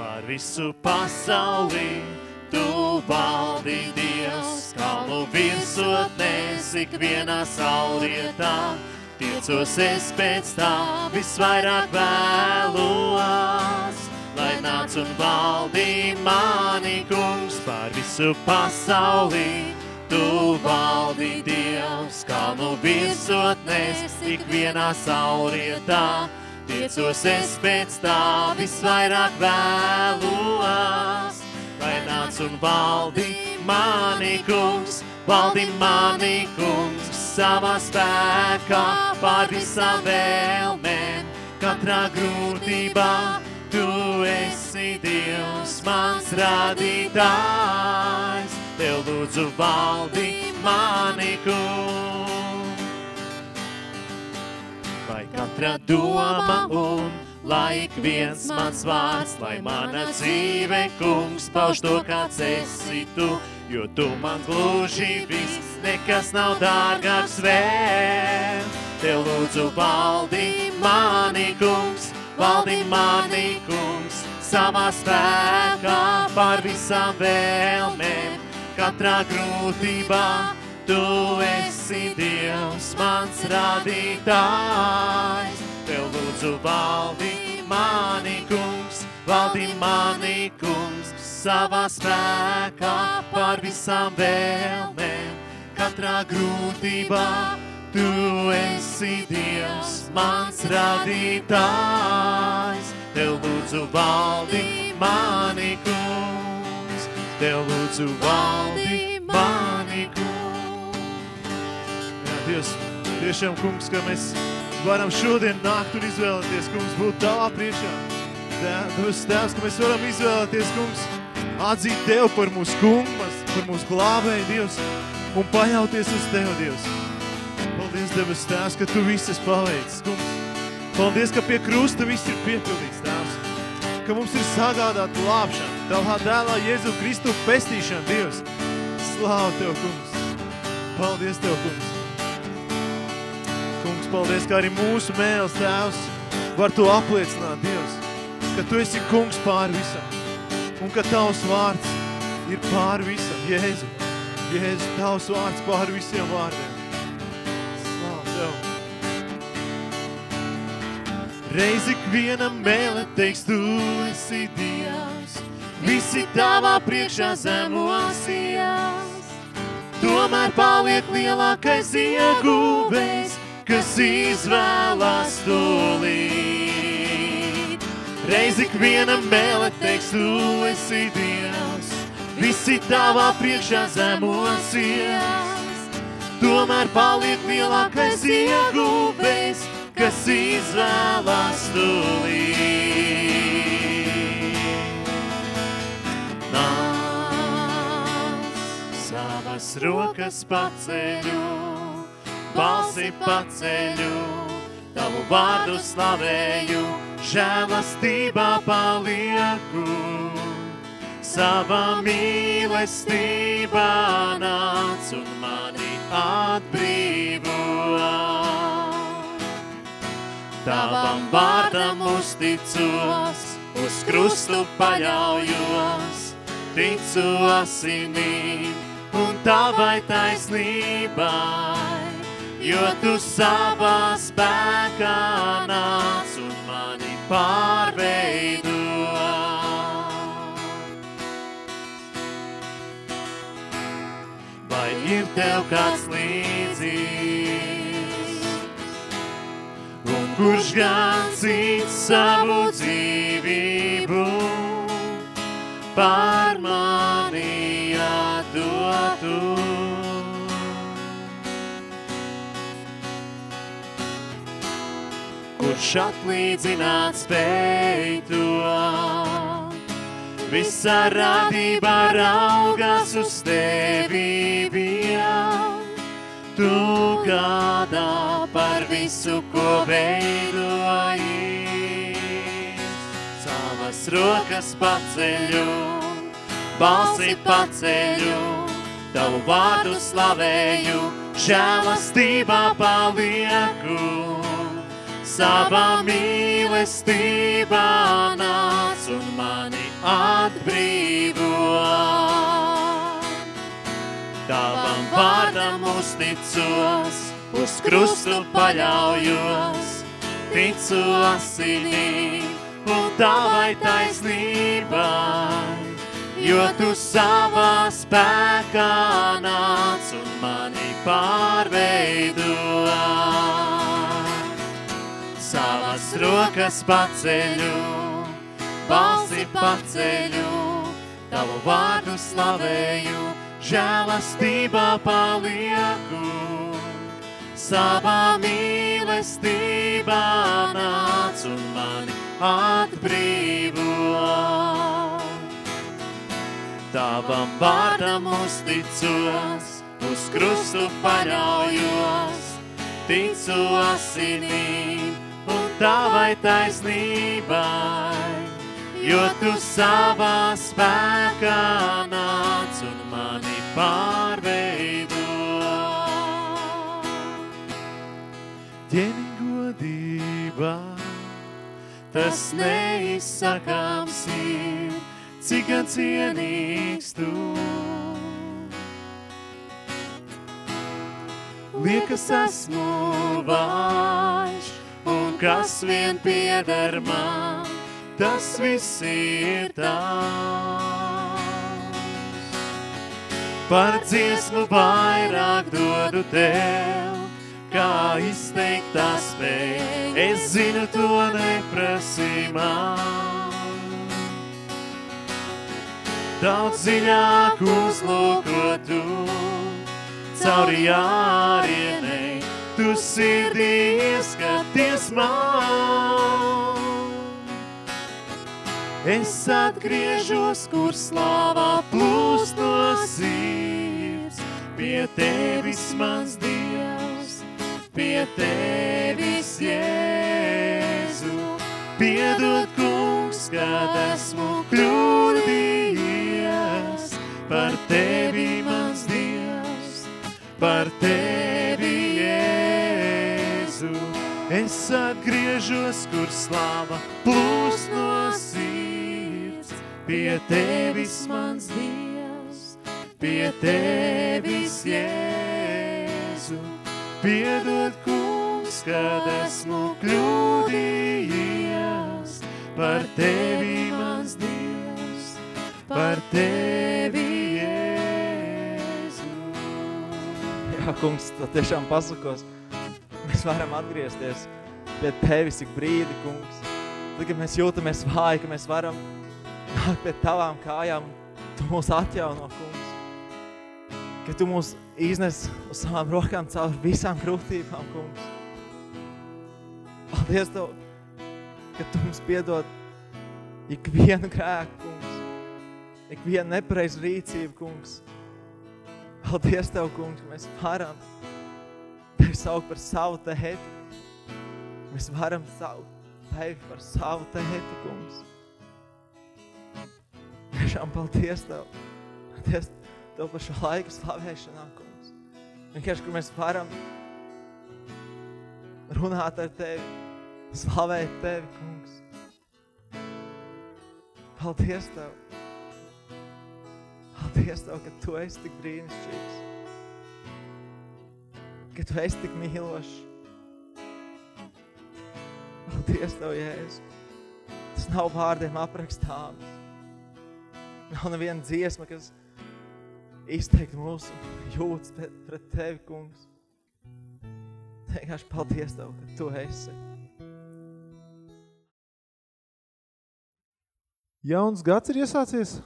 pār visu pasauli. Tu valdi Dievs, kalnu virsotnēs, ikvienā saulrietā. Tiecos es pēc tā, visvairāk vēlos, lai nāc un valdi mani kungs pār visu pasauli. Tu valdi Dievs, kalnu virsotnēs, ikvienā saulrietā. Tiecos es pēc tā, visvairāk vēlos, lai nāc un valdi mani kungs, valdi mani kungs, savā spēkā pār visām vēlmēm, katrā grūtībā tu esi Dievs, mans radītājs, tev lūdzu valdi mani kungs. Katra doma un lai ik viens mans vārds, lai mana dzīve, kungs, pauž to, kāds esi tu, jo tu man gluži viss, nekas nav dārgāks vēl. Tev lūdzu valdi mani, kungs, valdi mani, kungs, savā spēkā pār visām vēlmēm, katrā grūtībā, tu esi Dievs, mans radītājs. Tev lūdzu valdi mani, kungs, valdi mani, kungs, savā spēkā pār visām vēlmēm, katrā grūtībā. Tu esi Dievs, mans radītājs. Tev lūdzu valdi mani, kungs, Tev lūdzu valdi mani, kungs. Dievs, tiešām, kungs, ka mēs varam šodien nākt un izvēlēties, kungs, būt tavā priekšā. Tēvs, tēvs, ka mēs varam izvēlēties, kungs, atzīt Tev par mūsu kungu, par mūsu glābēju, Dievs, un paļauties uz Tev, Dievs. Paldies, Debes Tēvs, ka Tu viss esi paveicis, kungs. Paldies, ka pie krusta viss ir piepildīts, Tēvs. Ka mums ir sagādāt glābšana, Tavā dēlā Jēzu Kristu pestīšana, Dievs. Slāvu Tev, kungs. Paldies Tev, kungs. Paldies, ka arī mūsu mēls, Tēvs, var to apliecināt, Dievs, ka Tu esi kungs pāri visam un ka Tavs vārds ir pāri visam, Jēzu. Jēzu, Tavs vārds pāri visiem vārdiem. Slāv Tev. Reiz ik vienam mēle teiks, Tu esi Dievs, visi Tavā priekšā zemosies. Tomēr paliek lielākais ieguvējs, kas izvēlās tūlīt. Reiz ik vienam mēle teiks, Tu esi Dievs, visi Tavā priekšā zemosies. Tomēr paliek lielākais ieguvējs, kas izvēlās tūlīt. Nāc, savas rokas paceļu, balsi paceļu, tavu vārdu slavēju, žēlastībā palieku. Savā mīlestībā nāc un mani atbrīvo. Tavam vārdam uzticos, uz krustu paļaujos, ticu asinīm un tavai taisnībai, jo tu savā spēkā nāc un mani pārveido. Vai ir tev kāds līdzīgs? Un kurš gan cits savu dzīvību pār Kurš atlīdzināt spēj to? Visa radība raugās uz tevi vien. Tu gādā par visu, ko veidoji. Savas rokas paceļu, balsi paceļu, tavu vārdu slavēju, žēlastībā palieku. Savā mīlestībā nāc un mani atbrīvo. Tavam vārdam uzticos, uz krustu paļaujos, ticu asinīm un tavai taisnībai, jo tu savā spēkā nāc un mani pārveido. Savas rokas paceļu, balsi paceļu, tavu vārdu slavēju, žēlastībā palieku. Savā mīlestībā nāc un mani atbrīvo. Tavam vārdam uzticos, uz krustu paļaujos, ticu asinīm un tavai taisnībai, jo tu savā spēkā nāc un mani pārveido. Ģeni godībā tas neizsakāms ir, cik cienīgs tu. Liekas esmu vājš, kas vien pieder man, tas viss ir tavs. Par dziesmu vairāk dodu tev, kā izteikt tā spēj, es zinu to neprasī man. Daudz dziļāk uzlūko tu, cauri jārienei, tu sirdī ieskaties man. Es atgriežos, kur slāvā plūst no sirds, pie tevis mans Dievs, pie tevis Jēzu. Piedod, kungs, kad esmu kļūdījies, par tevi mans Dievs, par tevi Es atgriežos, kur slāva plūst no sirds, pie tevis mans Dievs, pie tevis Jēzu. Piedod, kungs, kad esmu kļūdījies, par tevi mans Dievs, par tevi Jēzu. Jā, kungs, tu tiešām pasakos, mēs varam atgriezties pie tevis ik brīdi, kungs. Tad, kad mēs jūtamies vāji, ka mēs varam nākt pie tavām kājām, tu mūs atjauno, kungs. Ka tu mūs iznes uz savām rokām caur visām grūtībām, kungs. Paldies Tev, ka Tu mums piedod ikvienu grēku, kungs. Ikvienu nepareizu rīcību, kungs. Paldies Tev, kungs, ka mēs varam Tevi saukt par savu tēti. Mēs varam saukt Tevi par savu tēti, kungs. Tiešām paldies Tev. Paldies Tev par šo laiku slavēšanā, kungs. Vienkārši, kur mēs varam runāt ar Tevi, slavēt Tevi, kungs. Paldies Tev. Paldies Tev, ka Tu esi tik brīnišķīgs. Ka Tu esi tik mīlošs. Paldies Tev, Jēzus. Tas nav vārdiem aprakstāms. Nav neviena dziesma, kas izteikt mūsu jūtas pret, pret Tevi, kungs. Vienkārši paldies Tev, ka Tu esi. Jauns gads ir iesācies.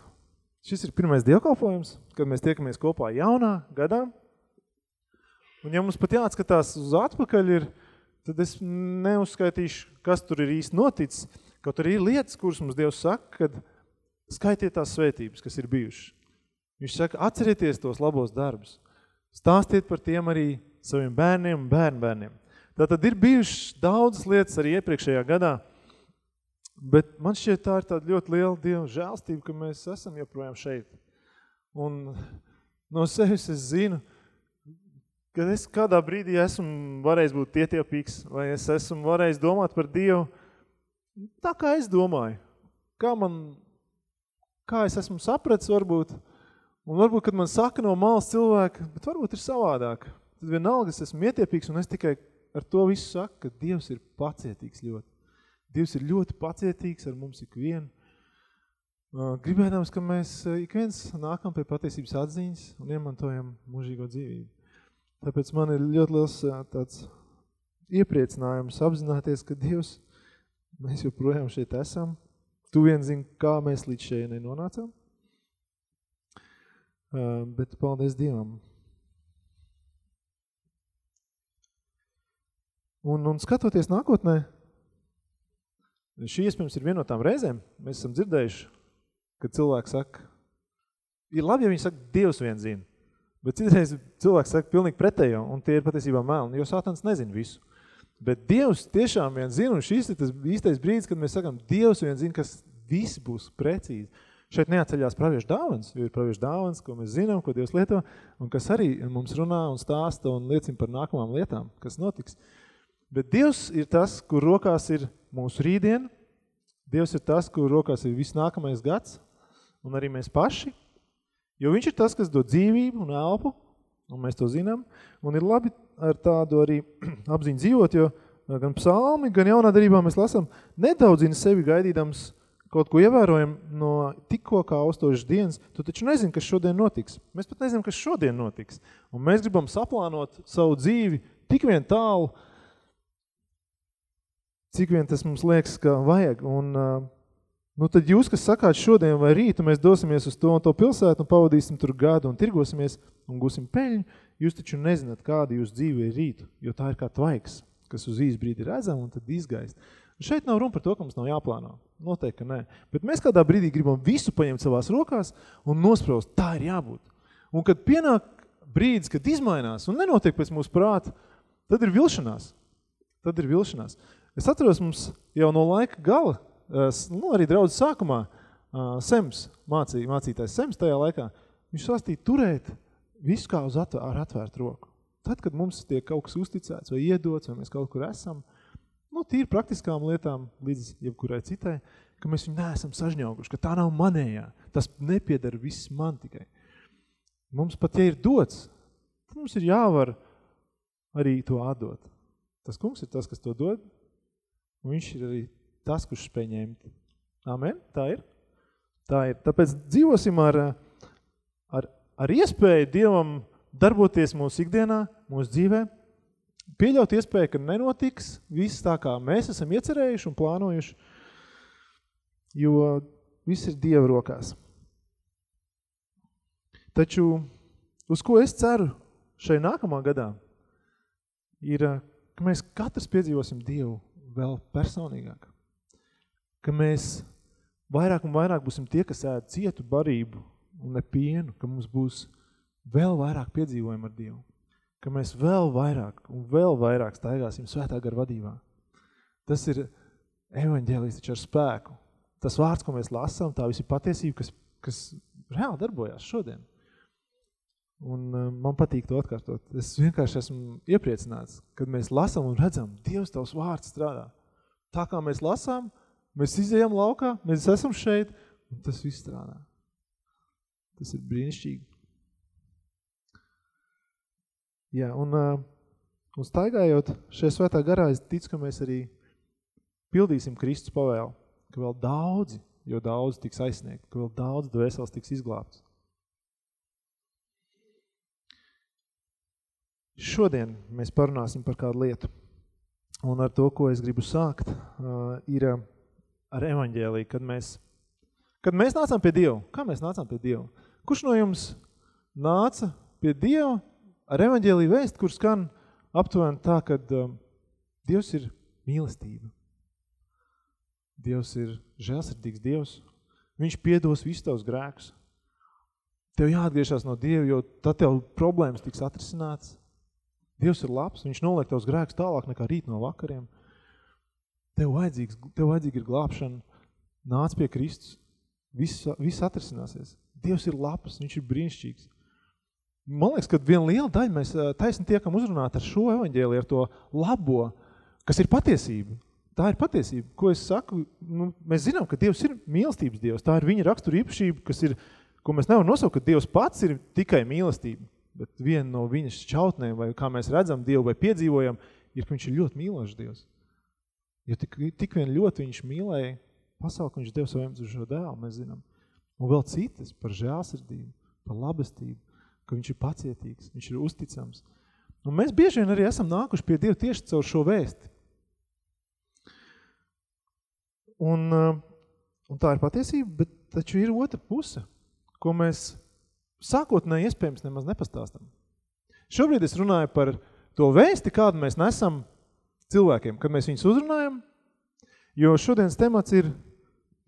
Šis ir pirmais dievkalpojums, kad mēs tiekamies kopā jaunā gadā. Un ja mums pat jāatskatās uz atpakaļ ir, tad es neuzskaitīšu, kas tur ir īsti noticis. Kaut arī ir lietas, kuras mums Dievs saka, kad skaitiet tās svētības, kas ir bijušas. Viņš saka, atcerieties tos labos darbus. Stāstiet par tiem arī saviem bērniem un bērnbērniem. Tātad ir bijušas daudzas lietas arī iepriekšējā gadā, bet man šķiet tā ir tāda ļoti liela Dieva žēlstība, ka mēs esam joprojām šeit. Un no sevis es zinu, ka es kādā brīdī esmu varējis būt ietiepīgs, vai es esmu varējis domāt par Dievu tā, kā es domāju. Kā man kā es esmu sapratis varbūt, un varbūt, kad man saka no malas cilvēka, bet varbūt ir savādāk. Tad vienalga es esmu ietiepīgs un es tikai ar to visu saku, ka Dievs ir pacietīgs ļoti. Dievs ir ļoti pacietīgs ar mums ikvienu. Gribēdams, ka mēs ik viens nākam pie patiesības atziņas un iemantojam mūžīgo dzīvību. Tāpēc man ir ļoti liels tāds iepriecinājums apzināties, ka Dievs, mēs joprojām šeit esam. Tu vien zini, kā mēs līdz šeit nenonācām. Bet paldies Dievam. Un, un skatoties nākotnē, šī iespējams ir viena no tām reizēm, mēs esam dzirdējuši, kad cilvēki saka, ir labi, ja viņi saka, Dievs vien zina, bet citreiz cilvēks saka pilnīgi pretējo, un tie ir patiesībā melni, jo Sātans nezina visu. Bet Dievs tiešām vien zina, un šis ir tas īstais brīdis, kad mēs sakam, Dievs vien zina, kas viss būs precīzi. Šeit neatceļās praviešu dāvans, jo ir praviešu dāvans, ko mēs zinām, ko Dievs lieto, un kas arī mums runā un stāsta un liecina par nākamām lietām, kas notiks. Bet Dievs ir tas, kur rokās ir mūsu rītdiena. Dievs ir tas, kur rokās ir viss nākamais gads, un arī mēs paši. Jo viņš ir tas, kas dod dzīvību un elpu, un mēs to zinām. Un ir labi ar tādu arī apziņu dzīvot, jo gan psalmi, gan jaunā darībā mēs lasām nedaudzina sevi gaidīdams kaut ko ievērojam no tikko kā austošas dienas, tu taču nezini, kas šodien notiks. Mēs pat nezinām, kas šodien notiks. Un mēs gribam saplānot savu dzīvi tik vien tālu, cik vien tas mums liekas, ka vajag. Un, nu, tad jūs, kas sakāt šodien vai rītu, mēs dosimies uz to un to pilsētu un pavadīsim tur gadu un tirgosimies un gūsim peļņu, jūs taču nezināt, kāda jūs dzīve ir rītu, jo tā ir kā tvaiks, kas uz īsu brīdi redzam un tad izgaist. Un šeit nav runa par to, ka mums nav jāplāno. Noteikti, ka nē. Bet mēs kādā brīdī gribam visu paņemt savās rokās un nospraust, tā ir jābūt. Un kad pienāk brīdis, kad izmainās un nenotiek pēc mūsu prāta, tad ir vilšanās. Tad ir vilšanās. Es atceros mums jau no laika gala, nu, arī draudz sākumā, Sems, mācīja, mācītājs Sems tajā laikā, viņš sastīja turēt visu kā uz atvēr, ar atvērtu roku. Tad, kad mums tiek kaut kas uzticēts vai iedots, vai mēs kaut kur esam, nu, tīri praktiskām lietām līdz jebkurai citai, ka mēs viņu neesam sažņauguši, ka tā nav manējā, tas nepiedara viss man tikai. Mums pat, ja ir dots, tad mums ir jāvar arī to atdot. Tas kungs ir tas, kas to dod, Un viņš ir arī tas, kurš spēj ņemt. Amen? Tā ir? Tā ir. Tāpēc dzīvosim ar, ar, ar iespēju Dievam darboties mūsu ikdienā, mūsu dzīvē, pieļaut iespēju, ka nenotiks viss tā, kā mēs esam iecerējuši un plānojuši, jo viss ir Dieva rokās. Taču, uz ko es ceru šai nākamā gadā, ir, ka mēs katrs piedzīvosim Dievu vēl personīgāk. Ka mēs vairāk un vairāk būsim tie, kas ēd cietu barību un ne pienu, ka mums būs vēl vairāk piedzīvojumi ar Dievu. Ka mēs vēl vairāk un vēl vairāk staigāsim svētā gar vadībā. Tas ir evaņģēlis taču ar spēku. Tas vārds, ko mēs lasām, tā visi patiesība, kas, kas reāli darbojās šodien. Un uh, man patīk to atkārtot. Es vienkārši esmu iepriecināts, kad mēs lasām un redzam, Dievs tavs vārds strādā. Tā kā mēs lasām, mēs izējām laukā, mēs esam šeit, un tas viss strādā. Tas ir brīnišķīgi. Jā, un, uh, un staigājot šajā svētā garā, es ticu, ka mēs arī pildīsim Kristus pavēlu, ka vēl daudzi, jo daudz tiks aizsniegt, ka vēl daudz dvēseles tiks izglābts. Šodien mēs parunāsim par kādu lietu. Un ar to, ko es gribu sākt, uh, ir ar evaņģēliju, kad mēs, kad mēs nācām pie Dieva. Kā mēs nācām pie Dieva? Kurš no jums nāca pie Dieva ar evaņģēliju vēst, kur skan aptuveni tā, kad um, Dievs ir mīlestība. Dievs ir žēlsirdīgs Dievs. Viņš piedos visus tavus grēkus. Tev jāatgriežas no Dieva, jo tad tev problēmas tiks atrisināts. Dievs ir labs, viņš noliek tavs grēks tālāk nekā rīt no vakariem. Tev, vajadzīgs, tev vajadzīga ir glābšana, nāc pie Kristus, viss, viss atrisināsies. Dievs ir labs, viņš ir brīnišķīgs. Man liekas, ka viena liela daļa mēs taisni tiekam uzrunāt ar šo evaņģēli, ar to labo, kas ir patiesība. tā ir patiesība. Ko es saku, nu, mēs zinām, ka Dievs ir mīlestības Dievs. Tā ir viņa rakstura īpašība, kas ir, ko mēs nevaram nosaukt, ka Dievs pats ir tikai mīlestība. Bet viena no viņas šķautnēm, vai kā mēs redzam Dievu vai piedzīvojam, ir, ka viņš ir ļoti mīlošs Dievs. Jo tik, tik vien ļoti viņš mīlēja pasauli, ka viņš Dev saviem uz šo dēlu, mēs zinām. Un vēl citas par žēlsirdību, par labestību, ka viņš ir pacietīgs, viņš ir uzticams. Un mēs bieži vien arī esam nākuši pie Dieva tieši caur šo vēsti. Un, uh, un tā ir patiesība, bet taču ir otra puse, ko mēs sākotnēji iespējams nemaz nepastāstam. Šobrīd es runāju par to vēsti, kādu mēs nesam cilvēkiem, kad mēs viņus uzrunājam, jo šodienas temats ir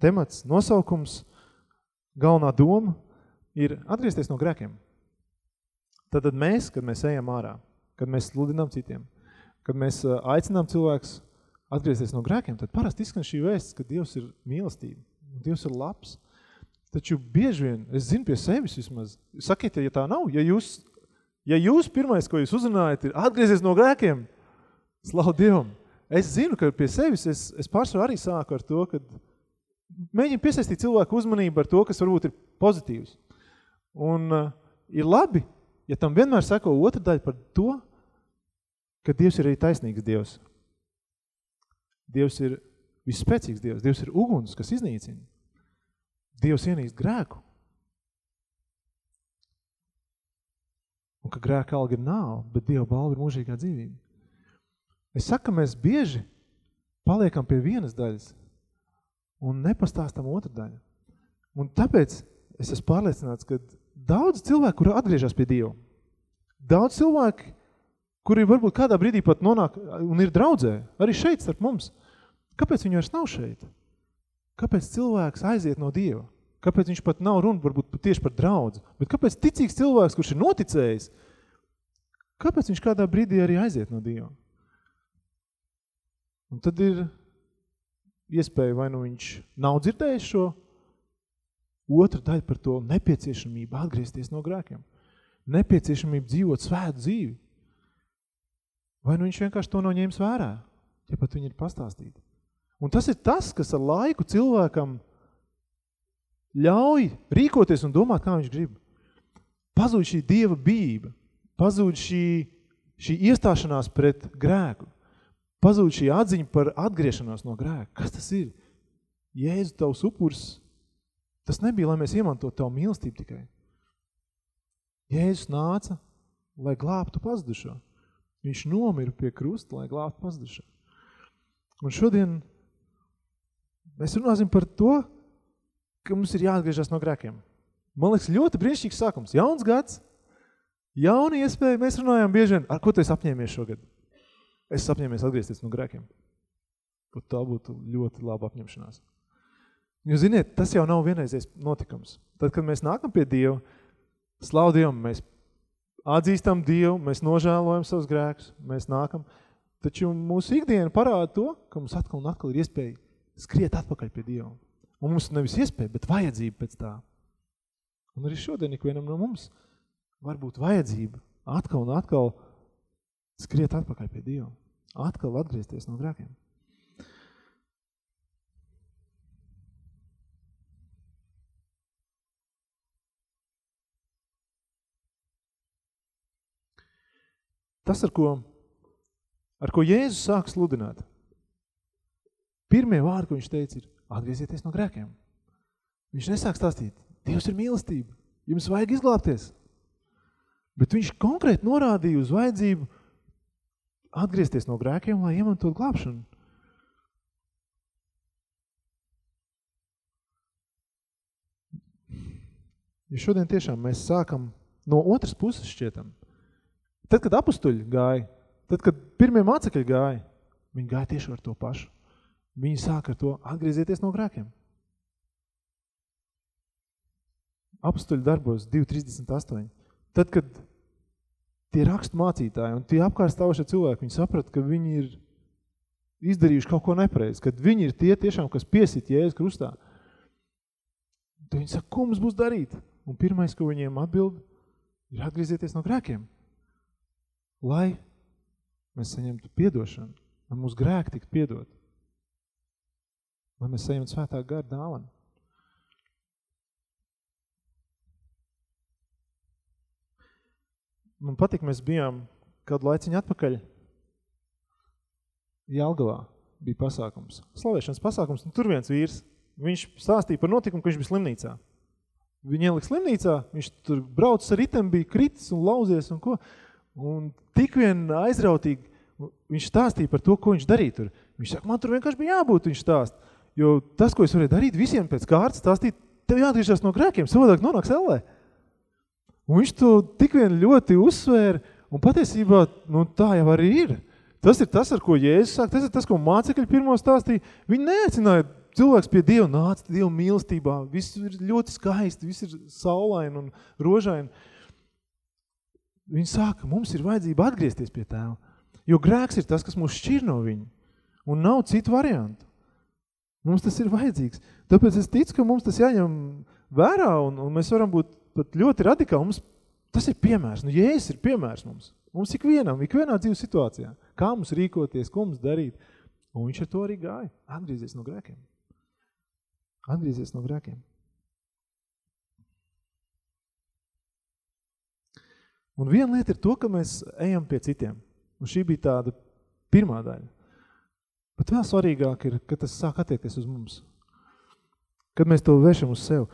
temats, nosaukums, galvenā doma ir atgriezties no grēkiem. Tad mēs, kad mēs ejam ārā, kad mēs sludinām citiem, kad mēs aicinām cilvēkus atgriezties no grēkiem, tad parasti izskan šī vēsts, ka Dievs ir mīlestība, Dievs ir labs. Taču bieži vien, es zinu pie sevis vismaz, sakiet, ja tā nav, ja jūs, ja jūs pirmais, ko jūs uzrunājat, ir atgriezies no grēkiem, slavu Dievam. Es zinu, ka pie sevis es, es pārsvarā arī sāku ar to, ka mēģinu piesaistīt cilvēku uzmanību ar to, kas varbūt ir pozitīvs. Un uh, ir labi, ja tam vienmēr sako otra daļa par to, ka Dievs ir arī taisnīgs Dievs. Dievs ir visspēcīgs Dievs. Dievs ir uguns, kas iznīcina. Dievs ienīst grēku. Un ka grēka alga nav, bet Dieva balva ir mūžīgā dzīvība. Es saku, mēs bieži paliekam pie vienas daļas – un nepastāstam otru daļu. Un tāpēc es esmu pārliecināts, ka daudz cilvēku, kuri atgriežas pie Dieva, daudz cilvēki, kuri varbūt kādā brīdī pat nonāk un ir draudzē, arī šeit starp mums, kāpēc viņi vairs nav šeit? Kāpēc cilvēks aiziet no Dieva? Kāpēc viņš pat nav runa varbūt tieši par draudzi? Bet kāpēc ticīgs cilvēks, kurš ir noticējis, kāpēc viņš kādā brīdī arī aiziet no Dieva? Un tad ir iespēju, vai nu viņš nav dzirdējis šo otru daļu par to nepieciešamību atgriezties no grēkiem. Nepieciešamību dzīvot svētu dzīvi. Vai nu viņš vienkārši to noņēmis vērā, ja pat viņi ir pastāstīti. Un tas ir tas, kas ar laiku cilvēkam ļauj rīkoties un domāt, kā viņš grib. Pazūd šī dieva bība, pazūd šī, šī iestāšanās pret grēku pazūd šī atziņa par atgriešanos no grēka. Kas tas ir? Jēzu tavs upurs, tas nebija, lai mēs iemantotu tavu mīlestību tikai. Jēzus nāca, lai glābtu pazudušo. Viņš nomira pie krusta, lai glābtu pazudušo. Un šodien mēs runāsim par to, ka mums ir jāatgriežas no grēkiem. Man liekas, ļoti brīnišķīgs sākums. Jauns gads, jauna iespēja. Mēs runājam bieži vien, ar ko tu esi apņēmies šogad? Es apņēmies atgriezties no grēkiem. Pat tā būtu ļoti laba apņemšanās. Jo, ziniet, tas jau nav vienreizies notikums. Tad, kad mēs nākam pie Dieva, slavu Dievam, mēs atzīstam Dievu, mēs nožēlojam savus grēkus, mēs nākam, taču mūsu ikdiena parāda to, ka mums atkal un atkal ir iespēja skriet atpakaļ pie Dieva. Un mums nevis iespēja, bet vajadzība pēc tā. Un arī šodien ikvienam no mums var būt vajadzība atkal un atkal skriet atpakaļ pie Dieva. Atkal atgriezties no grēkiem. Tas, ar ko, ar ko Jēzus sāk sludināt, pirmie vārdi, ko viņš teica, ir atgriezieties no grēkiem. Viņš nesāk stāstīt, Dievs ir mīlestība, jums vajag izglābties. Bet viņš konkrēti norādīja uz vajadzību atgriezties no grēkiem, lai iemantot glābšanu. Ja šodien tiešām mēs sākam no otras puses šķietam, tad, kad apustuļi gāja, tad, kad pirmie mācekļi gāja, viņi gāja tieši ar to pašu. Viņi sāka ar to atgriezieties no grēkiem. Apustuļi darbos 2.38. Tad, kad tie rakstu mācītāji un tie apkārt stāvošie cilvēki, viņi saprat, ka viņi ir izdarījuši kaut ko nepareizi, kad viņi ir tie tiešām, kas piesit Jēzus krustā. Tad viņi saka, ko mums būs darīt? Un pirmais, ko viņiem atbild, ir atgriezieties no grēkiem. Lai mēs saņemtu piedošanu, lai mūsu grēki tiktu piedot. lai mēs saņemtu svētā gara dāvanu. Man patīk, mēs bijām kādu laiciņu atpakaļ Jelgavā bija pasākums, slavēšanas pasākums, un tur viens vīrs, viņš stāstīja par notikumu, ka viņš bija slimnīcā. Viņu ielika slimnīcā, viņš tur braucis ar ritem, bija kritis un lauzies un ko. Un tik vien aizrautīgi viņš stāstīja par to, ko viņš darīja tur. Viņš saka, man tur vienkārši bija jābūt, viņš stāst. Jo tas, ko es varēju darīt, visiem pēc kārtas stāstīt, tev jāatgriežas no grēkiem, savādāk nonāks ellē. Un viņš to tik vien ļoti uzsvēra, un patiesībā nu, tā jau arī ir. Tas ir tas, ar ko Jēzus sāk, tas ir tas, ko mācekļi pirmo stāstīja. Viņi neaicināja cilvēks pie Dieva nāca Dieva mīlestībā. Viss ir ļoti skaisti, viss ir saulaini un rožaini. Viņi sāka, mums ir vajadzība atgriezties pie tēva. Jo grēks ir tas, kas mūs šķir no viņa. Un nav citu variantu. Mums tas ir vajadzīgs. Tāpēc es ticu, ka mums tas jāņem vērā un, un mēs varam būt pat ļoti radikāli. Mums tas ir piemērs. Nu, Jēzus ir piemērs mums. Mums ikvienam, ikvienā dzīves situācijā. Kā mums rīkoties, ko mums darīt. Un viņš ar to arī gāja. Atgriezies no grēkiem. Atgriezies no grēkiem. Un viena lieta ir to, ka mēs ejam pie citiem. Un šī bija tāda pirmā daļa. Bet vēl svarīgāk ir, ka tas sāk attiekties uz mums. Kad mēs to vēršam uz sevi.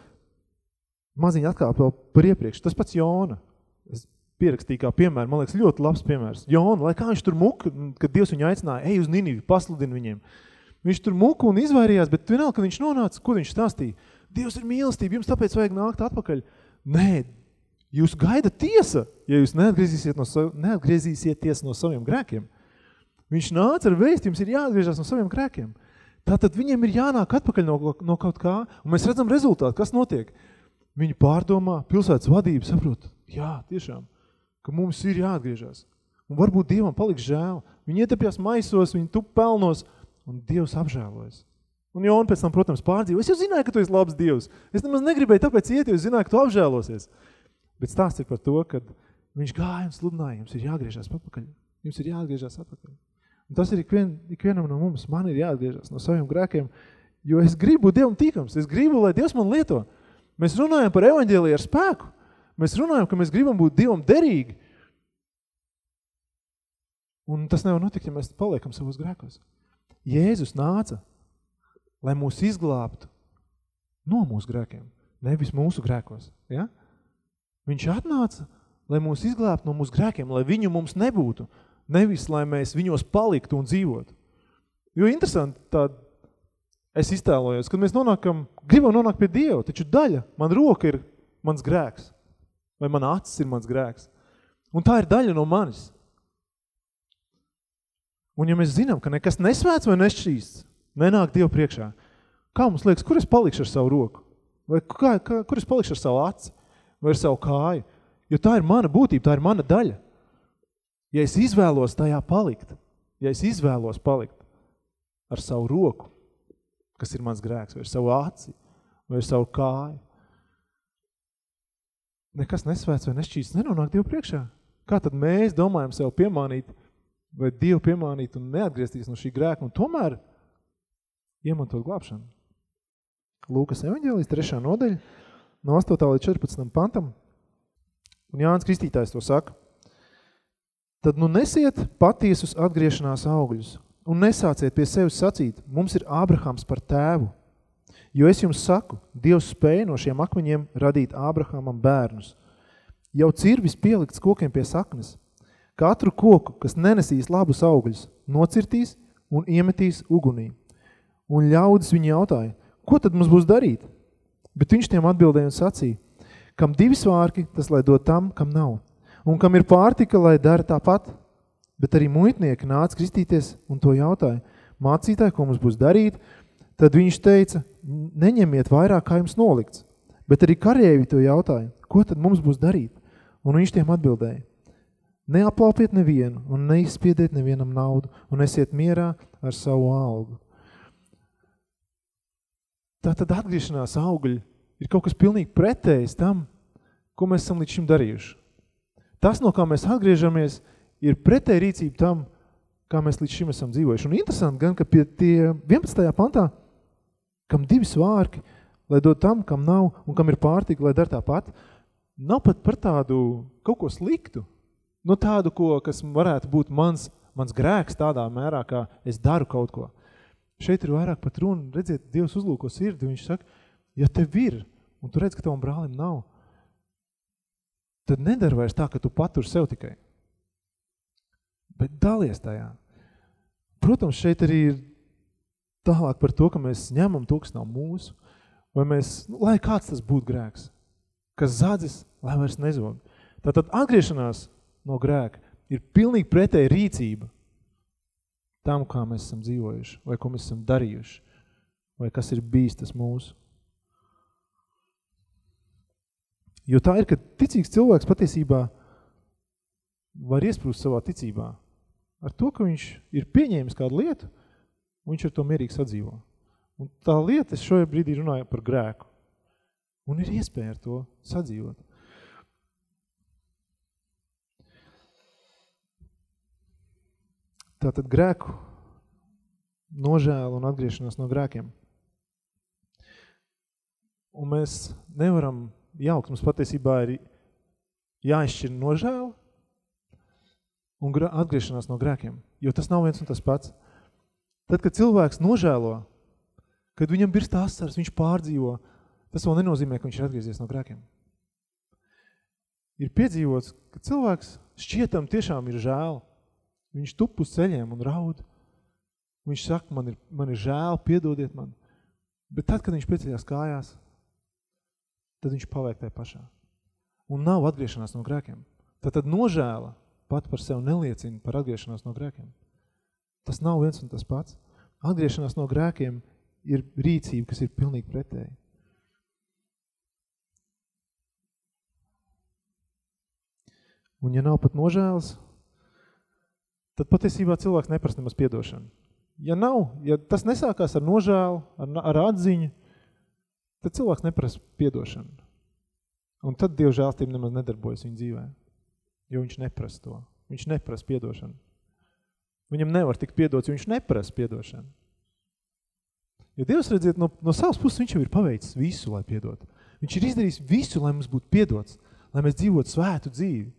Maziņi atkal par iepriekš. Tas pats Jona. Es pierakstīja kā piemēru, man liekas, ļoti labs piemērs. Jona, lai kā viņš tur muka, kad Dievs viņu aicināja, ej uz Ninivi, pasludini viņiem. Viņš tur muka un izvairījās, bet vienalga, kad viņš nonāca, ko viņš stāstīja? Dievs ir mīlestība, jums tāpēc vajag nākt atpakaļ. Nē, jūs gaida tiesa, ja jūs neatgriezīsiet no, neatgriezīsieties no saviem grēkiem. Viņš nāca ar vēstu, jums ir jāatgriežas no saviem grēkiem. Tātad viņiem ir jānāk atpakaļ no, no kaut kā, un mēs redzam rezultātu, kas notiek. Viņi pārdomā, pilsētas vadība saprot, jā, tiešām, ka mums ir jāatgriežas. Un varbūt Dievam paliks žēl. Viņi ietepjās maisos, viņi tup pelnos, un Dievs apžēlojas. Un Jona pēc tam, protams, pārdzīvo. Es jau zināju, ka tu esi labs Dievs. Es nemaz negribēju tāpēc iet, jo es zināju, ka tu apžēlosies. Bet stāsts ir par to, ka viņš gāja un sludināja, jums ir jāatgriežas atpakaļ. Jums ir jāatgriežas atpakaļ. Un tas ir ikvien, ikvienam no mums. Man ir jāatgriežas no saviem grēkiem, jo es gribu Dievam tīkams. Es gribu, lai Dievs man lieto. Mēs runājam par evaņģēliju ar spēku. Mēs runājam, ka mēs gribam būt Dievam derīgi. Un tas nevar notikt, ja mēs paliekam savos grēkos. Jēzus nāca, lai mūs izglābtu no mūsu grēkiem, nevis mūsu grēkos. Ja? Viņš atnāca, lai mūs izglābtu no mūsu grēkiem, lai viņu mums nebūtu, nevis lai mēs viņos paliktu un dzīvotu. Jo interesanti tā, es iztēlojos, kad mēs nonākam, gribam nonākt pie Dieva, taču daļa, man roka ir mans grēks vai mana acis ir mans grēks. Un tā ir daļa no manis. Un ja mēs zinām, ka nekas nesvēts vai nešķīsts, nenāk Dievu priekšā, kā mums liekas, kur es palikšu ar savu roku? Vai kā, kā, kur es palikšu ar savu aci? Vai ar savu kāju? Jo tā ir mana būtība, tā ir mana daļa. Ja es izvēlos tajā palikt, ja es izvēlos palikt ar savu roku, kas ir mans grēks, vai ar savu aci, vai ar savu kāju, nekas nesvēts vai nešķīsts nenonāk Dievu priekšā. Kā tad mēs domājam sev piemānīt vai Dievu piemānīt un neatgriezties no šī grēka un tomēr iemantot glābšanu? Lūkas evaņģēlijas trešā nodaļa no 8. līdz 14. pantam. Un Jānis Kristītājs to saka. Tad nu nesiet patiesus atgriešanās augļus un nesāciet pie sevis sacīt, mums ir Ābrahams par tēvu – Jo es jums saku, Dievs spēja no šiem akmeņiem radīt Ābrahamam bērnus. Jau cirvis pielikts kokiem pie saknes. Katru koku, kas nenesīs labus augļus, nocirtīs un iemetīs ugunī. Un ļaudis viņu jautāja, ko tad mums būs darīt? Bet viņš tiem atbildēja un sacīja, kam divi svārki, tas lai dod tam, kam nav. Un kam ir pārtika, lai dara tāpat. Bet arī muitnieki nāca kristīties un to jautāja, mācītāji, ko mums būs darīt, Tad viņš teica, neņemiet vairāk, kā jums nolikts. Bet arī karievi to jautāja, ko tad mums būs darīt? Un viņš tiem atbildēja, neaplaupiet nevienu un neizspiediet nevienam naudu un esiet mierā ar savu algu. Tātad atgriešanās augļi ir kaut kas pilnīgi pretējs tam, ko mēs esam līdz šim darījuši. Tas, no kā mēs atgriežamies, ir pretēja rīcība tam, kā mēs līdz šim esam dzīvojuši. Un interesanti gan, ka pie tie 11. pantā kam divi svārki, lai dod tam, kam nav, un kam ir pārtika, lai dar tāpat. Nav pat par tādu kaut ko sliktu. Nu tādu, ko, kas varētu būt mans, mans grēks tādā mērā, kā es daru kaut ko. Šeit ir vairāk pat runa, redziet, Dievs uzlūko sirdi, viņš saka, ja tev ir, un tu redz, ka tavam brālim nav, tad nedara vairs tā, ka tu patur sev tikai. Bet dalies tajā. Protams, šeit arī ir tālāk par to, ka mēs ņemam to, kas nav mūsu, vai mēs, nu, lai kāds tas būtu grēks, kas zadzis, lai vairs nezog. Tātad atgriešanās no grēka ir pilnīgi pretēja rīcība tam, kā mēs esam dzīvojuši, vai ko mēs esam darījuši, vai kas ir bijis tas mūsu. Jo tā ir, ka ticīgs cilvēks patiesībā var iesprūst savā ticībā ar to, ka viņš ir pieņēmis kādu lietu, viņš ar to mierīgi sadzīvo. Un tā lieta, es šoja brīdī runāju par grēku. Un ir iespēja ar to sadzīvot. Tātad grēku nožēlu un atgriešanās no grēkiem. Un mēs nevaram jaukt, mums patiesībā ir jāizšķir nožēla un atgriešanās no grēkiem, jo tas nav viens un tas pats. Tad, kad cilvēks nožēlo, kad viņam birst asars, viņš pārdzīvo, tas vēl nenozīmē, ka viņš ir atgriezies no grēkiem. Ir piedzīvots, ka cilvēks šķietam tiešām ir žēl. Viņš tup uz ceļiem un raud. Viņš saka, man ir, man ir žēl, piedodiet man. Bet tad, kad viņš pieceļās kājās, tad viņš paliek tajā pašā. Un nav atgriešanās no grēkiem. Tad, tad nožēla pat par sevi neliecina par atgriešanās no grēkiem. Tas nav viens un tas pats. Atgriešanās no grēkiem ir rīcība, kas ir pilnīgi pretēji. Un ja nav pat nožēlas, tad patiesībā cilvēks neprast nemaz piedošanu. Ja nav, ja tas nesākās ar nožēlu, ar, ar atziņu, tad cilvēks neprast piedošanu. Un tad Dieva žēlstība nemaz nedarbojas viņa dzīvē jo viņš neprast to. Viņš neprast piedošanu. Viņam nevar tikt piedots, jo viņš neprast piedošanu. Jo Dievs, redziet, no, no savas puses viņš jau ir paveicis visu, lai piedot. Viņš ir izdarījis visu, lai mums būtu piedots, lai mēs dzīvotu svētu dzīvi.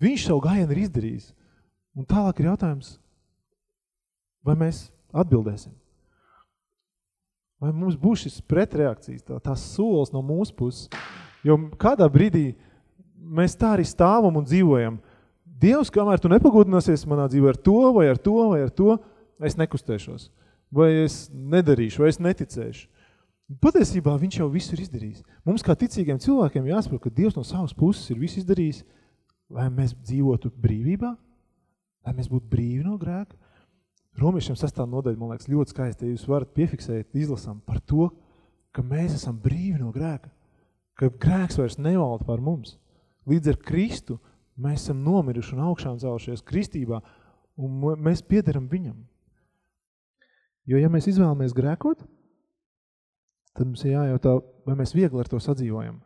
Viņš savu gājienu ir izdarījis. Un tālāk ir jautājums, vai mēs atbildēsim? Vai mums būs šis pretreakcijas, tā, tās solis no mūsu puses? Jo kādā brīdī mēs tā arī stāvam un dzīvojam. Dievs, kamēr tu nepagodināsies manā dzīvē ar to, vai ar to, vai ar to, es nekustēšos. Vai es nedarīšu, vai es neticēšu. Patiesībā viņš jau visu ir izdarījis. Mums kā ticīgiem cilvēkiem jāsaprot, ka Dievs no savas puses ir visu izdarījis, lai mēs dzīvotu brīvībā, lai mēs būtu brīvi no grēka. Romiešiem sastāv nodaļa, man liekas, ļoti skaisti, ja jūs varat piefiksēt, izlasam par to, ka mēs esam brīvi no grēka, ka grēks vairs nevalda par mums. Līdz ar Kristu mēs esam nomiruši un augšām celšies kristībā, un mēs piederam viņam. Jo, ja mēs izvēlamies grēkot, tad mums ir jājautā, vai mēs viegli ar to sadzīvojam.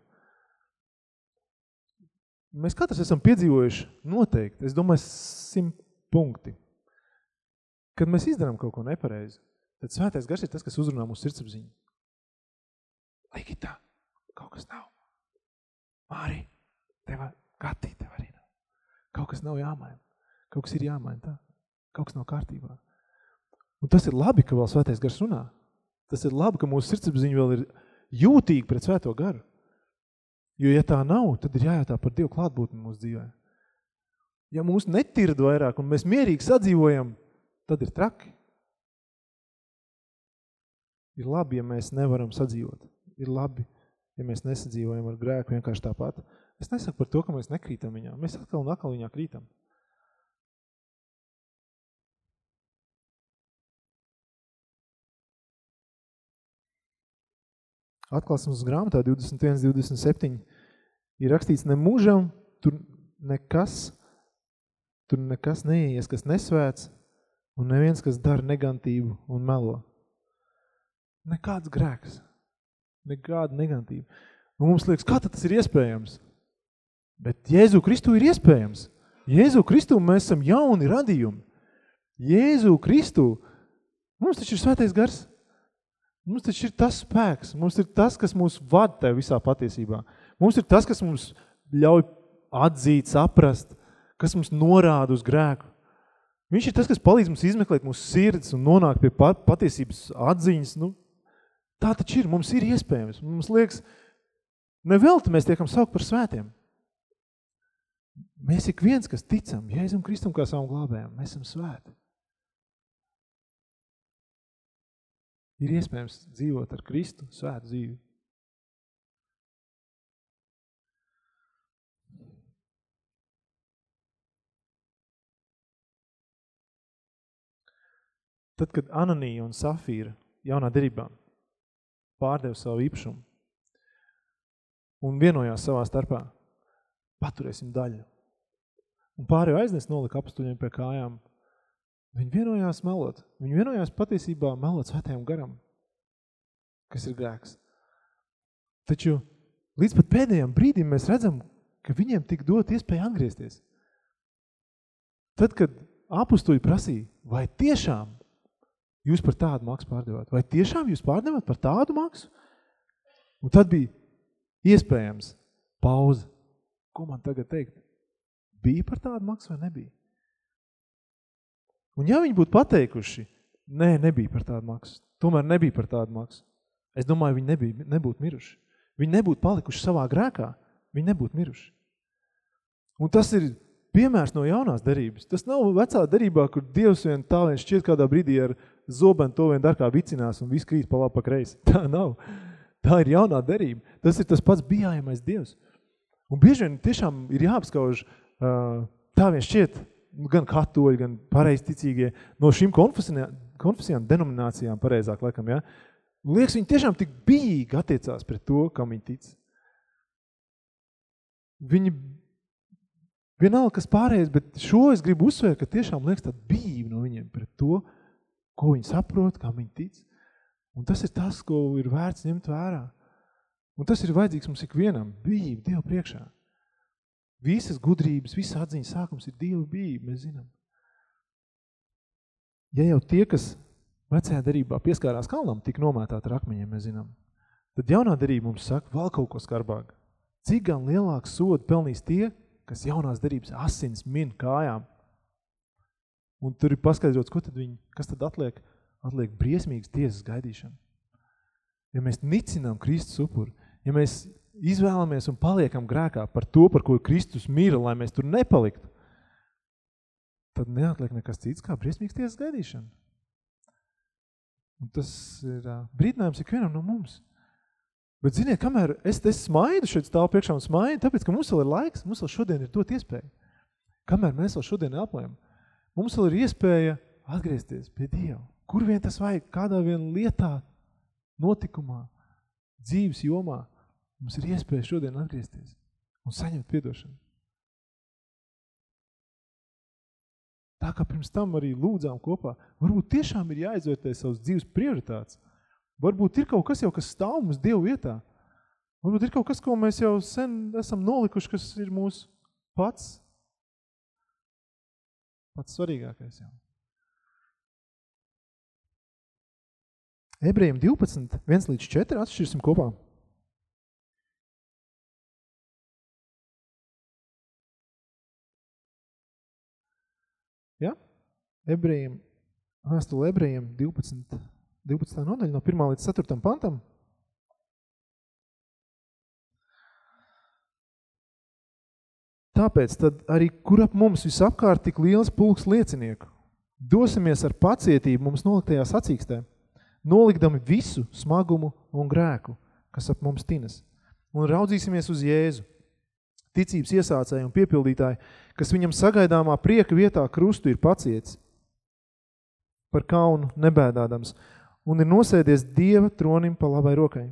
Mēs katrs esam piedzīvojuši noteikti, es domāju, simt punkti. Kad mēs izdarām kaut ko nepareizi, tad svētais gars ir tas, kas uzrunā mūsu sirdsapziņu. Ligita, kaut kas nav. Māri, Tev, Gati, tev arī nav. Kaut kas nav jāmaina. Kaut kas ir jāmaina tā. Kaut kas nav kārtībā. Un tas ir labi, ka vēl svētais gars runā. Tas ir labi, ka mūsu sirdsapziņa vēl ir jūtīga pret svēto garu. Jo, ja tā nav, tad ir jājautā par Dievu klātbūtni mūsu dzīvē. Ja mūs netird vairāk un mēs mierīgi sadzīvojam, tad ir traki. Ir labi, ja mēs nevaram sadzīvot. Ir labi, ja mēs nesadzīvojam ar grēku vienkārši tāpat. Es nesaku par to, ka mēs nekrītam viņā. Mēs atkal un atkal viņā krītam. Atklāsmes grāmatā 21, 27 ir rakstīts ne mūžam, tur nekas, tur nekas neies, kas nesvēts, un neviens, kas dara negantību un melo. Nekāds grēks, nekāda negantība. Un mums liekas, kā tas ir iespējams? Bet Jēzu Kristu ir iespējams. Jēzu Kristu mēs esam jauni radījumi. Jēzu Kristu, mums taču ir svētais gars. Mums taču ir tas spēks, mums ir tas, kas mūs vada tajā visā patiesībā. Mums ir tas, kas mums ļauj atzīt, saprast, kas mums norāda uz grēku. Viņš ir tas, kas palīdz mums izmeklēt mūsu sirds un nonākt pie patiesības atziņas. Nu, tā taču ir, mums ir iespējams. Mums liekas, nevelti mēs tiekam saukt par svētiem. Mēs ik viens, kas ticam, Jēzum Kristum kā savam glābējam, mēs esam svēti. Ir iespējams dzīvot ar Kristu svētu dzīvi. Tad, kad Ananija un Safīra jaunā derībā pārdeva savu īpašumu un vienojās savā starpā, paturēsim daļu. Un pārējo aiznes nolika apstuļiem pie kājām. Viņi vienojās melot. Viņi vienojās patiesībā melot svētajam garam, kas ir grēks. Taču līdz pat pēdējām brīdim mēs redzam, ka viņiem tik dot iespēju atgriezties. Tad, kad apustuļi prasīja, vai tiešām jūs par tādu maksu pārdevāt? Vai tiešām jūs pārdevāt par tādu maksu? Un tad bija iespējams pauze. Ko man tagad teikt? Bija par tādu maksu vai nebija? Un ja viņi būtu pateikuši, nē, nebija par tādu maksu, tomēr nebija par tādu maksu, es domāju, viņi nebija, nebūtu miruši. Viņi nebūtu palikuši savā grēkā, viņi nebūtu miruši. Un tas ir piemērs no jaunās derības. Tas nav vecā derībā, kur Dievs vien tā vien šķiet kādā brīdī ar zobenu to vien dar kā vicinās un viss krīt pa labi pa kreisi. Tā nav. Tā ir jaunā derība. Tas ir tas pats bijājamais Dievs. Un bieži vien tiešām ir jāapskauž tā vien šķiet, gan katoļi, gan pareizticīgie, no šīm konfesijām, denominācijām pareizāk laikam, ja? Liekas, viņi tiešām tik bijīgi attiecās pret to, kam viņi tic. Viņi vienalga, kas pārējais, bet šo es gribu uzsvērt, ka tiešām liekas tāda bijība no viņiem pret to, ko viņi saprot, kam viņi tic. Un tas ir tas, ko ir vērts ņemt vērā. Un tas ir vajadzīgs mums ikvienam, bijība Dievu priekšā. Visas gudrības, visas atziņas sākums ir Dieva bijība, mēs zinām. Ja jau tie, kas vecajā derībā pieskārās kalnam, tik nomētāt ar akmeņiem, mēs zinām, tad jaunā derība mums saka vēl kaut ko skarbāk. Cik gan lielāks sodu pelnīs tie, kas jaunās derības asins min kājām. Un tur ir paskaidrots, ko tad viņi, kas tad atliek? Atliek briesmīgas tiesas gaidīšana. Ja mēs nicinām Kristus upuri, ja mēs izvēlamies un paliekam grēkā par to, par ko Kristus mīra, lai mēs tur nepaliktu, tad neatliek nekas cits kā briesmīgas tiesas gaidīšana. Un tas ir brīdinājums ikvienam no mums. Bet ziniet, kamēr es, es smaidu šeit stāvu priekšā un smaidu, tāpēc, ka mums vēl ir laiks, mums vēl šodien ir dot iespēju. Kamēr mēs vēl šodien elpojam, mums vēl ir iespēja atgriezties pie Dieva. Kur vien tas vajag, kādā vien lietā, notikumā, dzīves jomā, mums ir iespēja šodien atgriezties un saņemt piedošanu. Tā kā pirms tam arī lūdzām kopā, varbūt tiešām ir jāizvērtē savas dzīves prioritātes. Varbūt ir kaut kas jau, kas stāv mums Dievu vietā. Varbūt ir kaut kas, ko mēs jau sen esam nolikuši, kas ir mūsu pats, pats svarīgākais jau. Ebrejiem 12, 1 līdz 4 atšķirsim kopā. Ebrejiem, vēstule ebrejiem 12, 12. nodaļa no 1 līdz 4. pantam. Tāpēc tad arī kur ap mums visapkārt tik liels pulks liecinieku, dosimies ar pacietību mums noliktajā sacīkstē, nolikdami visu smagumu un grēku, kas ap mums tinas, un raudzīsimies uz Jēzu, ticības iesācēju un piepildītāju, kas viņam sagaidāmā prieka vietā krustu ir paciets, par kaunu nebēdādams, un ir nosēdies Dieva tronim pa labai rokai.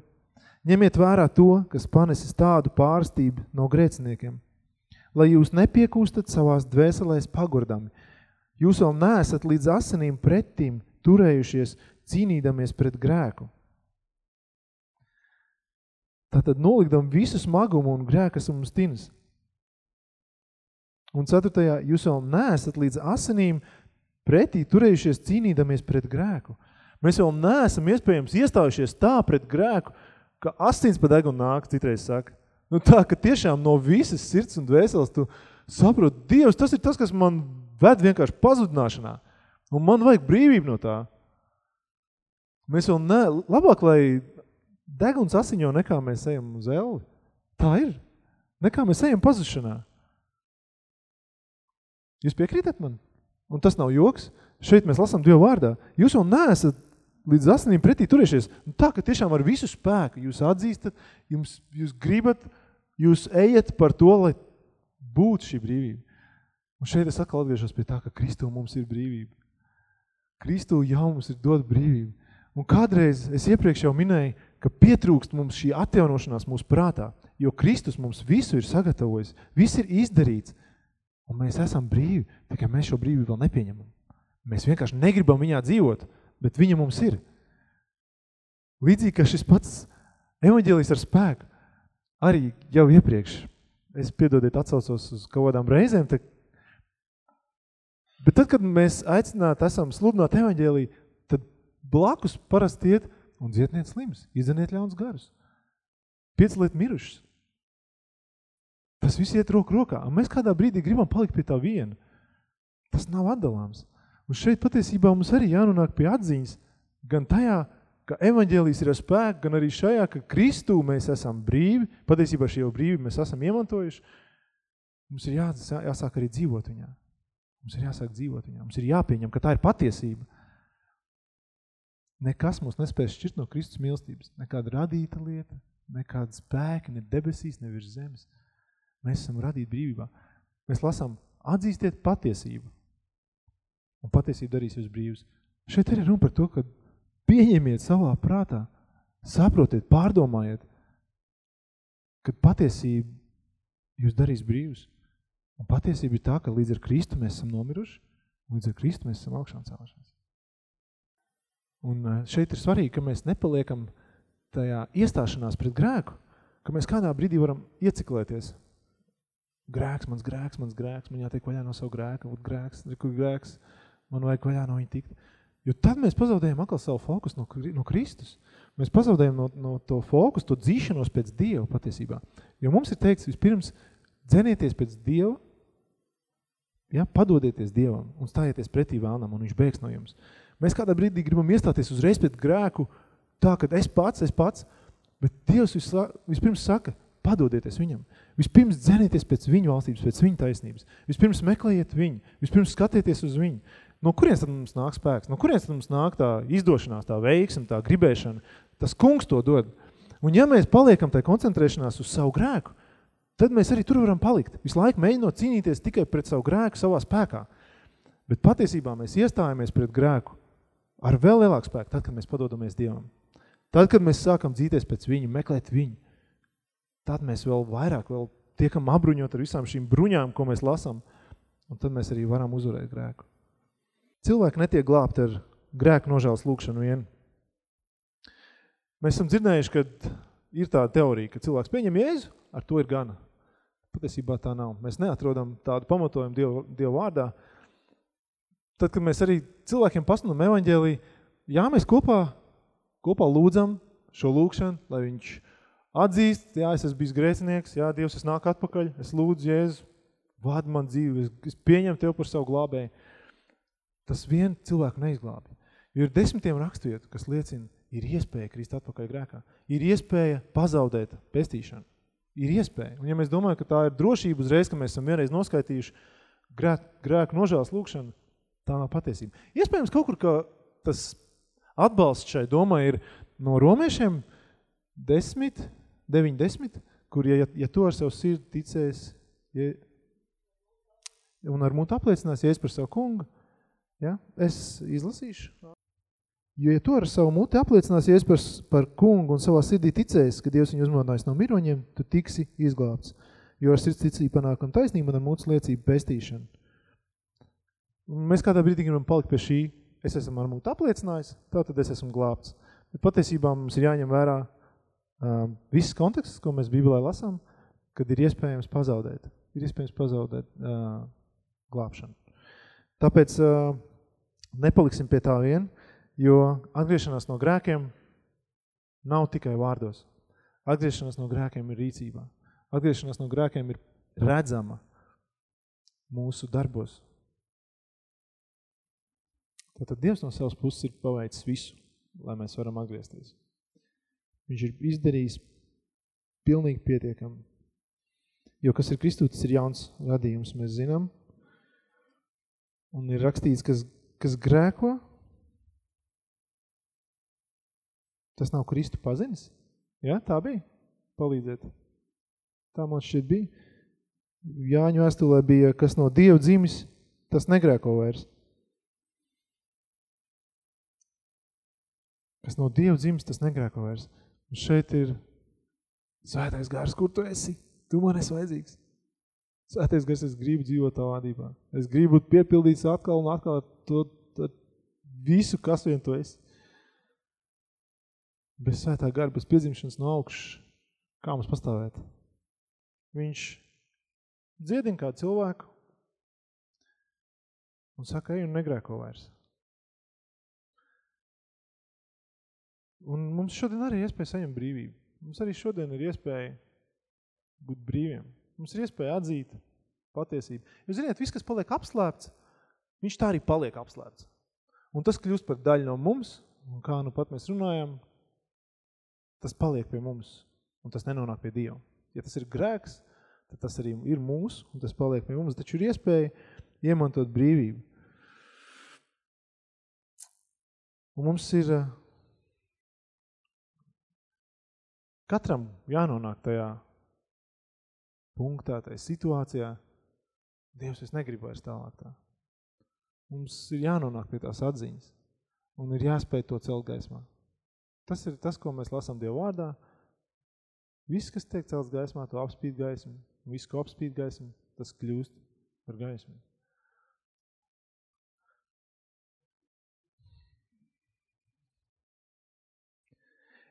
Ņemiet vērā to, kas panesis tādu pārstību no grēciniekiem, lai jūs nepiekūstat savās dvēselēs pagurdami. Jūs vēl neesat līdz asinīm pretīm turējušies, cīnīdamies pret grēku. Tātad nolikdam visu smagumu un grēku, kas mums tinas. Un ceturtajā, jūs vēl neesat līdz asinīm pretī turējušies cīnīdamies pret grēku. Mēs vēl neesam iespējams iestājušies tā pret grēku, ka asins pa degunu nāk, citreiz saka. Nu tā, ka tiešām no visas sirds un dvēseles tu saproti, Dievs, tas ir tas, kas man ved vienkārši pazudināšanā. Un man vajag brīvību no tā. Mēs vēl ne, labāk, lai deguns asiņo, nekā mēs ejam uz elvi. Tā ir. Nekā mēs ejam pazušanā. Jūs piekrītat man? Un tas nav joks. Šeit mēs lasām Dievu vārdā. Jūs vēl neesat līdz asinīm pretī turiešies. Un tā, ka tiešām ar visu spēku jūs atzīstat, jums, jūs gribat, jūs ejat par to, lai būtu šī brīvība. Un šeit es atkal atgriežos pie tā, ka Kristu mums ir brīvība. Kristu jau mums ir dot brīvība. Un kādreiz es iepriekš jau minēju, ka pietrūkst mums šī atjaunošanās mūsu prātā, jo Kristus mums visu ir sagatavojis, viss ir izdarīts, un mēs esam brīvi, tikai mēs šo brīvību vēl nepieņemam. Mēs vienkārši negribam viņā dzīvot, bet viņa mums ir. Līdzīgi, ka šis pats evaņģēlijs ar spēku, arī jau iepriekš, es piedodiet atsaucos uz kādām reizēm, te, bet tad, kad mēs aicināti esam sludināt evaņģēliju, tad blakus parasti iet un dzietniet slims, izdaniet ļauns garus. Pieceliet mirušas. Tas viss iet roku rokā. Un mēs kādā brīdī gribam palikt pie tā viena. Tas nav atdalāms. Un šeit patiesībā mums arī jānonāk pie atziņas, gan tajā, ka evaņģēlijas ir ar spēku, gan arī šajā, ka Kristū mēs esam brīvi, patiesībā šī jau brīvi mēs esam iemantojuši, mums ir jā, jāsāk arī dzīvot viņā. Mums ir jāsāk dzīvot viņā. Mums ir jāpieņem, ka tā ir patiesība. Nekas mūs nespēs šķirt no Kristus mīlestības. Nekāda radīta lieta, nekāda spēka, ne debesīs, ne virs zemes. Mēs esam radīti brīvībā. Mēs lasām, atzīstiet patiesību. Un patiesība darīs jūs brīvs. Šeit ir runa par to, ka pieņemiet savā prātā, saprotiet, pārdomājiet, ka patiesība jūs darīs brīvs. Un patiesība ir tā, ka līdz ar Kristu mēs esam nomiruši, līdz ar Kristu mēs esam augšām celšanās. Un eh, šeit ir svarīgi, ka mēs nepaliekam tajā iestāšanās pret grēku, ka mēs kādā brīdī varam ieciklēties. Grēks, mans grēks, mans grēks, man jātiek vaļā no savu grēku, grēks, grēks, man vajag vaļā no viņa tikt. Jo tad mēs pazaudējam atkal savu fokus no, no Kristus. Mēs pazaudējam no, no to fokus, to dzīšanos pēc Dieva patiesībā. Jo mums ir teikts, vispirms dzenieties pēc Dieva, ja, padodieties Dievam un stājieties pretī vēlnam, un viņš bēgs no jums. Mēs kādā brīdī gribam iestāties uzreiz pret grēku, tā, ka es pats, es pats, bet Dievs vispirms saka, padodieties viņam. Vispirms dzenieties pēc viņu valstības, pēc viņa taisnības. Vispirms meklējiet viņu, vispirms skatieties uz viņu. No kurienes tad mums nāk spēks? No kurienes tad mums nāk tā izdošanās, tā veiksme, tā gribēšana? Tas kungs to dod. Un ja mēs paliekam tai koncentrēšanās uz savu grēku, tad mēs arī tur varam palikt. Visu laiku mēģinot cīnīties tikai pret savu grēku savā spēkā. Bet patiesībā mēs iestājamies pret grēku ar vēl lielāku spēku, tad, kad mēs padodamies Dievam. Tad, kad mēs sākam dzīties pēc viņu, meklēt viņu, tad mēs vēl vairāk vēl tiekam apbruņot ar visām šīm bruņām, ko mēs lasām, un tad mēs arī varam uzvarēt grēku. Cilvēki netiek glābti ar grēku nožēlas lūkšanu vien. Mēs esam dzirdējuši, ka ir tāda teorija, ka cilvēks pieņem Jēzu, ar to ir gana. Patiesībā tā nav. Mēs neatrodam tādu pamatojumu Dievu, Dievu vārdā, tad, kad mēs arī cilvēkiem pasludinām evaņģēlī, jā, mēs kopā, kopā lūdzam šo lūkšanu, lai viņš atzīst, jā, es esmu bijis grēcinieks, jā, Dievs, es nāku atpakaļ, es lūdzu Jēzu, vādi man dzīvi, es, es pieņemu Tev par savu glābēju. Tas vien cilvēku neizglābi. Jo ir desmitiem rakstvietu, kas liecina, ir iespēja krist atpakaļ grēkā. Ir iespēja pazaudēt pestīšanu. Ir iespēja. Un ja mēs domājam, ka tā ir drošība uzreiz, ka mēs esam vienreiz noskaitījuši grēku, grēku nožēlas lūkšanu, Tā nav patiesība. Iespējams, kaut kur, ka tas atbalsts šai domai ir no romiešiem 10, 9, 10, kur, ja, ja tu ar savu sirdi ticēs, ja, un ar mūtu apliecinās, ja es par savu kungu, ja, es izlasīšu. Jo, ja tu ar savu muti apliecinās, ja es par, par kungu un savā sirdī ticēs, ka Dievs viņu uzmodinājis no miroņiem, tu tiksi izglābts. Jo ar sirds ticību panākam taisnību un ar mūtas liecību pestīšanu. Un mēs kādā brīdī gribam palikt pie šī, es esmu ar mūtu apliecinājis, tātad es esmu glābts. Bet patiesībā mums ir jāņem vērā uh, viss konteksts, ko mēs Bībelē lasām, kad ir iespējams pazaudēt. Ir iespējams pazaudēt uh, glābšanu. Tāpēc uh, nepaliksim pie tā vien. Jo atgriešanās no grēkiem nav tikai vārdos. Atgriešanās no grēkiem ir rīcībā. Atgriešanās no grēkiem ir redzama mūsu darbos. Tātad Dievs no savas puses ir paveicis visu, lai mēs varam atgriezties. Viņš ir izdarījis pilnīgi pietiekami. Jo kas ir Kristūtis, ir jauns radījums, mēs zinām. Un ir rakstīts, kas, kas grēko, tas nav Kristu pazinis. Ja, tā bija? Palīdziet. Tā man šķiet bija. Jāņu vēstulē bija, kas no Dieva dzimis, tas negrēko vairs. Kas no Dieva dzimis, tas negrēko vairs. Un šeit ir svētais gars, kur tu esi? Tu man esi vajadzīgs. Svētais gars, es gribu dzīvot tā vadībā. Es gribu būt piepildīts atkal un atkal ar to, to visu, kas vien tu esi. Bez svētā gara, bez piedzimšanas no augšas, kā mums pastāvēt? Viņš dziedina kādu cilvēku un saka, ej un negrēko vairs. Un mums šodien arī iespēja saņemt brīvību. Mums arī šodien ir iespēja būt brīviem. Mums ir iespēja atzīt patiesību. Jūs ziniet, viss, kas paliek apslēpts, viņš tā arī paliek apslēpts. Un tas kļūst par daļu no mums, un kā nu pat mēs runājam, tas paliek pie mums, un tas nenonāk pie Dieva. Ja tas ir grēks, tad tas arī ir mūsu, un tas paliek pie mums, taču ir iespēja iemantot brīvību. Un mums ir katram jānonāk tajā punktā, tajā situācijā. Dievs, es negribu vairs tālāk tā. Mums ir jānonāk pie tās atziņas un ir jāspēj to celt gaismā. Tas ir tas, ko mēs lasām Dievu vārdā. Viss, kas tiek celts gaismā, to apspīd gaismu. Viss, ko apspīd gaismu, tas kļūst par gaismu.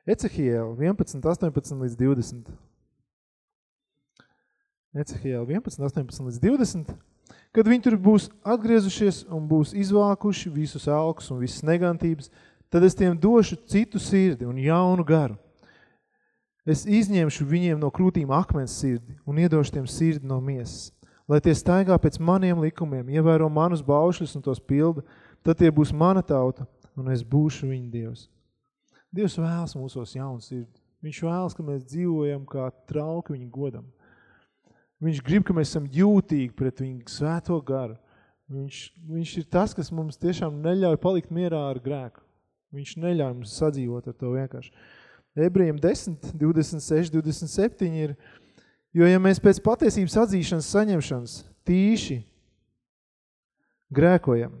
Ecehiel 11, 18 līdz 20. Ecehiel 11, 18 līdz 20. Kad viņi tur būs atgriezušies un būs izvākuši visus alkus un visas negantības, tad es tiem došu citu sirdi un jaunu garu. Es izņemšu viņiem no krūtīm akmens sirdi un iedošu tiem sirdi no miesas, lai tie staigā pēc maniem likumiem, ievēro manus baušļus un tos pilda, tad tie būs mana tauta un es būšu viņa Dievs. Dievs vēlas mūsos jaunu sirdi. Viņš vēlas, ka mēs dzīvojam kā trauki viņa godam. Viņš grib, ka mēs esam jūtīgi pret viņu svēto garu. Viņš, viņš ir tas, kas mums tiešām neļauj palikt mierā ar grēku. Viņš neļauj mums sadzīvot ar to vienkārši. Ebrejiem 10, 26, 27 ir, jo ja mēs pēc patiesības atzīšanas saņemšanas tīši grēkojam,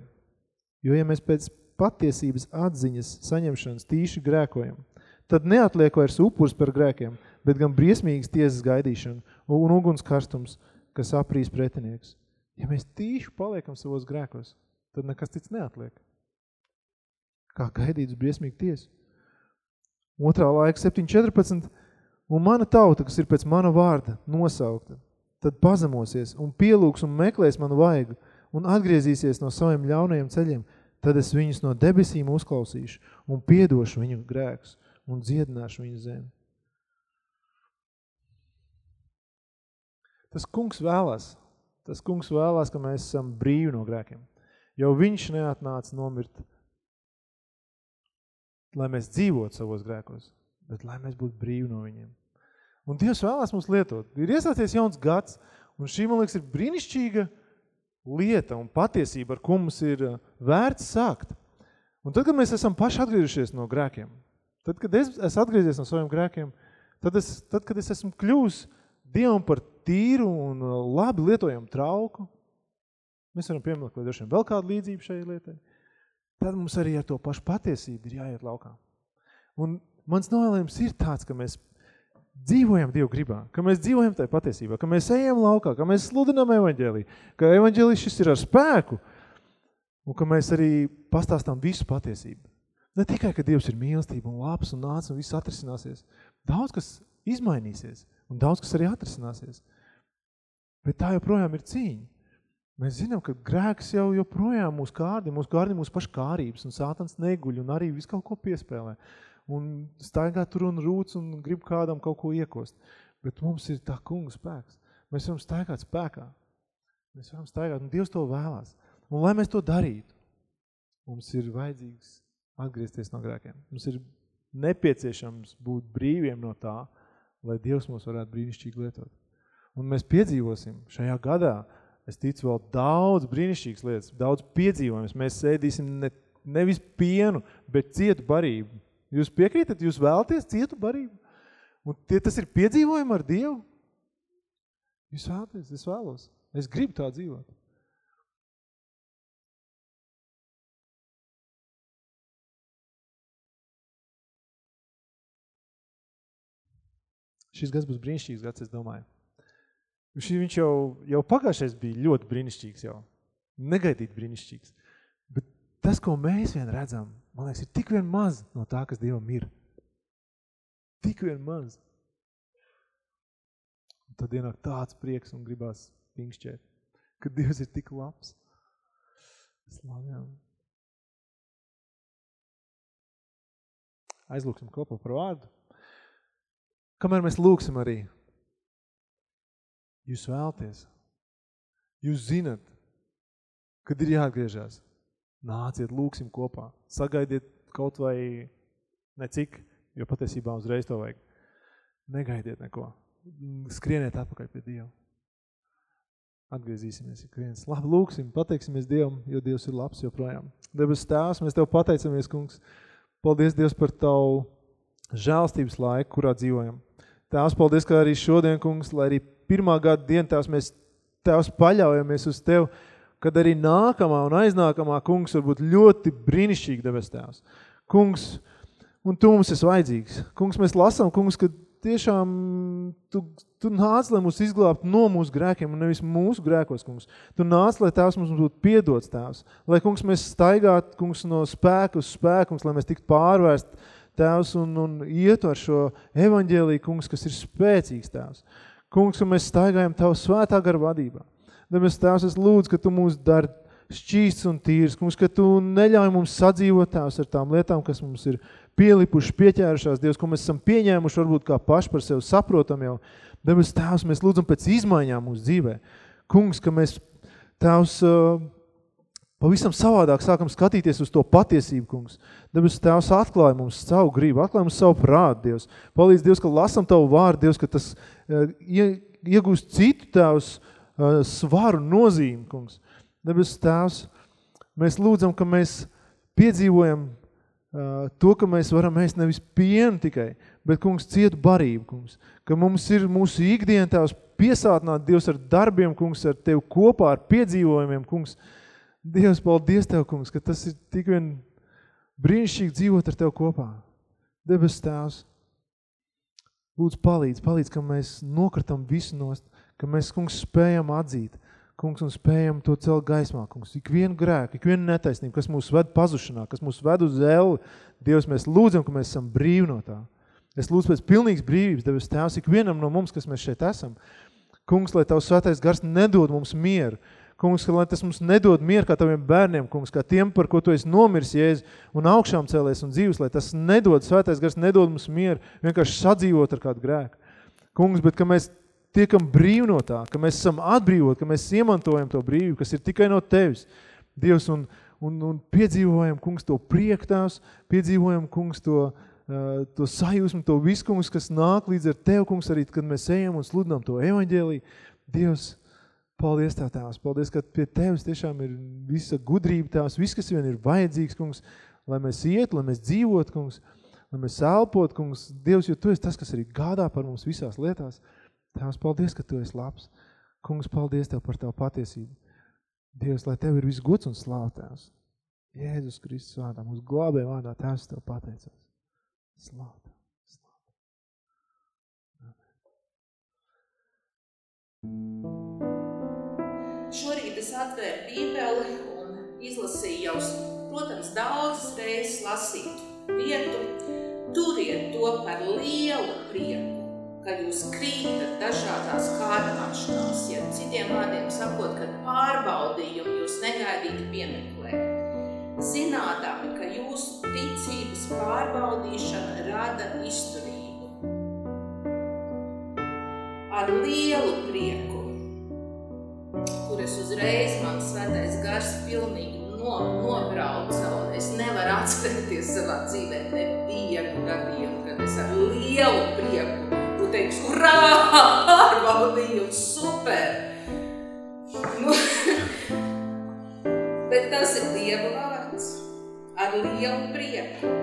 jo ja mēs pēc patiesības atziņas saņemšanas tīši grēkojam, tad neatliek vairs upurs par grēkiem, bet gan briesmīgas tiesas gaidīšana un uguns karstums, kas aprīs pretinieks. Ja mēs tīši paliekam savos grēkos, tad nekas cits neatliek. Kā gaidīt uz briesmīgu tiesu. Otrā laika 7.14. Un mana tauta, kas ir pēc mana vārda nosaukta, tad pazemosies un pielūks un meklēs manu vaigu un atgriezīsies no saviem ļaunajiem ceļiem, tad es viņus no debesīm uzklausīšu un piedošu viņu grēkus un dziedināšu viņu zemi. Tas kungs vēlās, tas kungs vēlās, ka mēs esam brīvi no grēkiem. Jo viņš neatnāca nomirt, lai mēs dzīvotu savos grēkos, bet lai mēs būtu brīvi no viņiem. Un Dievs vēlās mums lietot. Ir iesācies jauns gads, un šī, man liekas, ir brīnišķīga lieta un patiesība, ar ko mums ir uh, vērts sākt. Un tad, kad mēs esam paši atgriežušies no grēkiem, tad, kad es esmu atgriezies no saviem grēkiem, tad, es, tad kad es esmu kļūs Dievam par tīru un uh, labi lietojamu trauku, mēs varam droši vien vēl kādu līdzību šai lietai, tad mums arī ar to pašu patiesību ir jāiet laukā. Un mans novēlējums ir tāds, ka mēs dzīvojam Dievu gribā, ka mēs dzīvojam tajā patiesībā, ka mēs ejam laukā, ka mēs sludinām evaņģēlī, ka evaņģēlī šis ir ar spēku un ka mēs arī pastāstām visu patiesību. Ne tikai, ka Dievs ir mīlestība un labs un nāc un viss atrisināsies. Daudz, kas izmainīsies un daudz, kas arī atrisināsies. Bet tā joprojām ir cīņa. Mēs zinām, ka grēks jau joprojām mūs kārdi, mūs kārdi mūsu paši kārības, un sātans neguļ, un arī visu kaut ko piespēlē. Un staigā tur un rūc, un grib kādam kaut ko iekost. Bet mums ir tā kunga spēks. Mēs varam staigāt spēkā. Mēs varam staigāt, un Dievs to vēlās. Un lai mēs to darītu, mums ir vajadzīgs atgriezties no grēkiem. Mums ir nepieciešams būt brīviem no tā, lai Dievs mūs varētu brīnišķīgi lietot. Un mēs piedzīvosim šajā gadā es ticu vēl daudz brīnišķīgas lietas, daudz piedzīvojumus. Mēs sēdīsim ne, nevis pienu, bet cietu barību. Jūs piekrītat, jūs vēlaties cietu barību? Un tie, tas ir piedzīvojumi ar Dievu? Jūs vēlaties, es vēlos. Es gribu tā dzīvot. Šis gads būs brīnišķīgs gads, es domāju. Viņš jau, jau pagājušais bija ļoti brīnišķīgs jau. Negaidīt brīnišķīgs. Bet tas, ko mēs vien redzam, man liekas, ir tik vien maz no tā, kas Dievam ir. Tik vien maz. Un tad ienāk tāds prieks un gribās pinkšķēt, ka Dievs ir tik labs. Slavjām. Aizlūksim kopā par vārdu. Kamēr mēs lūksim arī, Jūs vēlties. Jūs zinat, kad ir jāatgriežās. Nāciet, lūksim kopā. Sagaidiet kaut vai necik, jo patiesībā uzreiz to vajag. Negaidiet neko. Skrieniet atpakaļ pie Dieva. Atgriezīsimies ik viens. Labi, lūksim, pateiksimies Dievam, jo Dievs ir labs joprojām. Debes tēvs, mēs Tev pateicamies, kungs. Paldies, Dievs, par Tavu žēlstības laiku, kurā dzīvojam. Tēvs, paldies, ka arī šodien, kungs, lai arī pirmā gada diena, Tēvs, mēs Tēvs paļaujamies uz Tev, kad arī nākamā un aiznākamā, kungs, var būt ļoti brīnišķīgi debes Tēvs. Kungs, un Tu mums esi vajadzīgs. Kungs, mēs lasām, kungs, ka tiešām Tu, tu nāc, lai mūs izglābt no mūsu grēkiem un nevis mūsu grēkos, kungs. Tu nāc, lai Tēvs mums būtu piedots, Tēvs. Lai, kungs, mēs staigātu, kungs, no spēku uz spēku, kungs, lai mēs tiktu pārvērst, Tēvs, un, un ietu ar šo evaņģēliju, kungs, kas ir spēcīgs, Tēvs. Kungs, un mēs staigājam Tavu svētā gara vadībā. Debes Tēvs, es lūdzu, ka Tu mūs dari šķīsts un tīrs. Kungs, ka Tu neļauj mums sadzīvot Tēvs ar tām lietām, kas mums ir pielipuši, pieķērušās, Dievs, ko mēs esam pieņēmuši, varbūt kā paši par sevi saprotam jau. Debes Tēvs, mēs lūdzam pēc izmaiņām mūsu dzīvē. Kungs, ka mēs, Tēvs, pavisam savādāk sākam skatīties uz to patiesību, kungs. Debes Tēvs atklāja mums savu gribu, atklāja mums savu prātu, Dievs. Palīdz, Dievs, ka lasam Tavu vārdu, Dievs, ka tas iegūst citu tēvs eh, svaru nozīmi, kungs. Debes tēvs, mēs lūdzam, ka mēs piedzīvojam eh, to, ka mēs varam ēst nevis pienu tikai, bet, kungs, cietu barību, kungs. Ka mums ir mūsu ikdiena tēvs piesātināt Dievs ar darbiem, kungs, ar Tevi kopā, ar piedzīvojumiem, kungs. Dievs, paldies Tev, kungs, ka tas ir tik vien brīnišķīgi dzīvot ar Tev kopā. Debes tēvs, Lūdzu, palīdz, palīdz, ka mēs nokratam visu nost, ka mēs, kungs, spējam atzīt, kungs, un spējam to celt gaismā, kungs. Ik vienu grēku, ik vienu netaisnību, kas mūs ved pazušanā, kas mūs ved uz elli, Dievs, mēs lūdzam, ka mēs esam brīvi no tā. Es lūdzu pēc pilnīgas brīvības, Devis Tēvs, ik vienam no mums, kas mēs šeit esam. Kungs, lai Tavs svētais gars nedod mums mieru, Kungs, lai tas mums nedod mieru kā taviem bērniem, kungs, kā tiem, par ko tu esi nomirs, Jēzus, un augšām cēlies un dzīves, lai tas nedod, svētais gars nedod mums mieru, vienkārši sadzīvot ar kādu grēku. Kungs, bet ka mēs tiekam brīvi no tā, ka mēs esam atbrīvot, ka mēs iemantojam to brīvību, kas ir tikai no tevis, Dievs, un, un, un piedzīvojam, kungs, to priektās, piedzīvojam, kungs, to, uh, to sajūsmu, to visu, kungs, kas nāk līdz ar tev, kungs, arī, kad mēs ejam un sludinām to evaņģēliju. Dievs, Paldies Tev, Tēvs, paldies, ka pie Tevis tiešām ir visa gudrība, Tēvs, viss, kas vien ir vajadzīgs, kungs, lai mēs iet, lai mēs dzīvot, kungs, lai mēs elpot, kungs, Dievs, jo Tu esi tas, kas arī gādā par mums visās lietās. Tēvs, paldies, ka Tu esi labs. Kungs, paldies Tev par Tavu patiesību. Dievs, lai Tev ir viss gods un slāv, Tēvs. Jēzus Kristus vārdā, mūsu glābē vārdā, Tēvs Tev pateicos. Slāv. You. Šorīt es atvēru bībeli un izlasīju jau, protams, daudzas reizes lasītu vietu. Turiet to par lielu prieku, ka jūs krītat dažādās kārdināšanās, ja citiem vārdiem sakot, ka kad pārbaudījumi jūs negaidīti piemeklē. Zinādami, ka jūsu ticības pārbaudīšana rada izturību. Ar lielu prieku, kur es uzreiz man svētais gars pilnīgi no, nobrauca, un es nevaru atcerēties savā dzīvē nevienu gadījumu, kad es ar lielu prieku teiks, urā, pārbaudījums, super! Nu, bet tas ir Dieva vārds ar lielu prieku.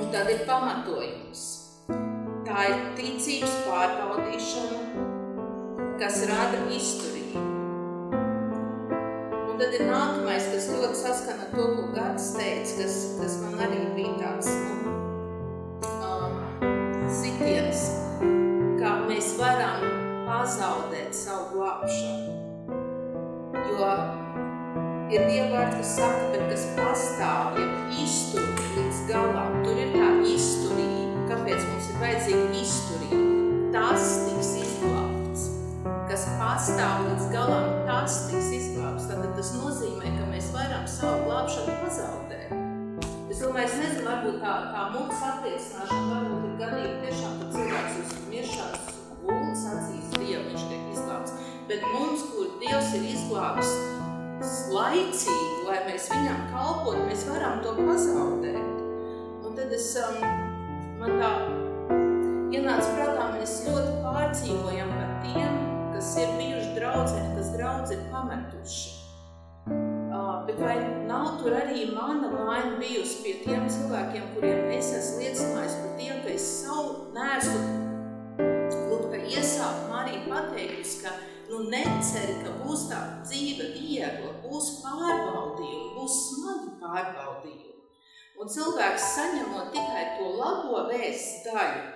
Un tad ir pamatojums. Tā ir ticības pārbaudīšana, kas rada izturību tad ir nākamais, kas ļoti saskana to, ko Gads teica, kas, kas man arī bija tāds nu, um, sitiens, mēs varam pazaudēt savu glābšanu. Jo ir Dievvārds, kas saka, bet kas pastāv, ja iztur līdz galam, tur ir tā izturība. Kāpēc mums ir vajadzīga izturība? Tas tiks izglābts. Kas pastāv līdz galam, tas tiks izglābts. Tātad tas nozīmē, ka mēs varam savu glābšanu pazaudēt. Es domāju, es nezinu, varbūt tā, tā mums atliecināšana varbūt ir gadīgi tiešām, ka cilvēks uz miršanas gultas acīs Dievu, viņš tiek izglābts. Bet mums, kur Dievs ir izglābts laicīgi, lai mēs viņam kalpot, mēs varam to pazaudēt. Un tad es, um, man tā ienāca prātā, mēs ļoti pārdzīvojam par tiem, kas ir bijuši draudzēni, kas draudz ir pametuši. Uh, bet vai nav tur arī mana vaina bijusi pie tiem cilvēkiem, kuriem es esmu liecinājis par tiem, ka es savu neesmu, lūk, ka iesākumā arī pateikusi, ka nu neceri, ka būs tā dzīve viegla, būs pārbaudījumi, būs smagi pārbaudījumi. Un cilvēks saņemot tikai to labo vēsts daļu,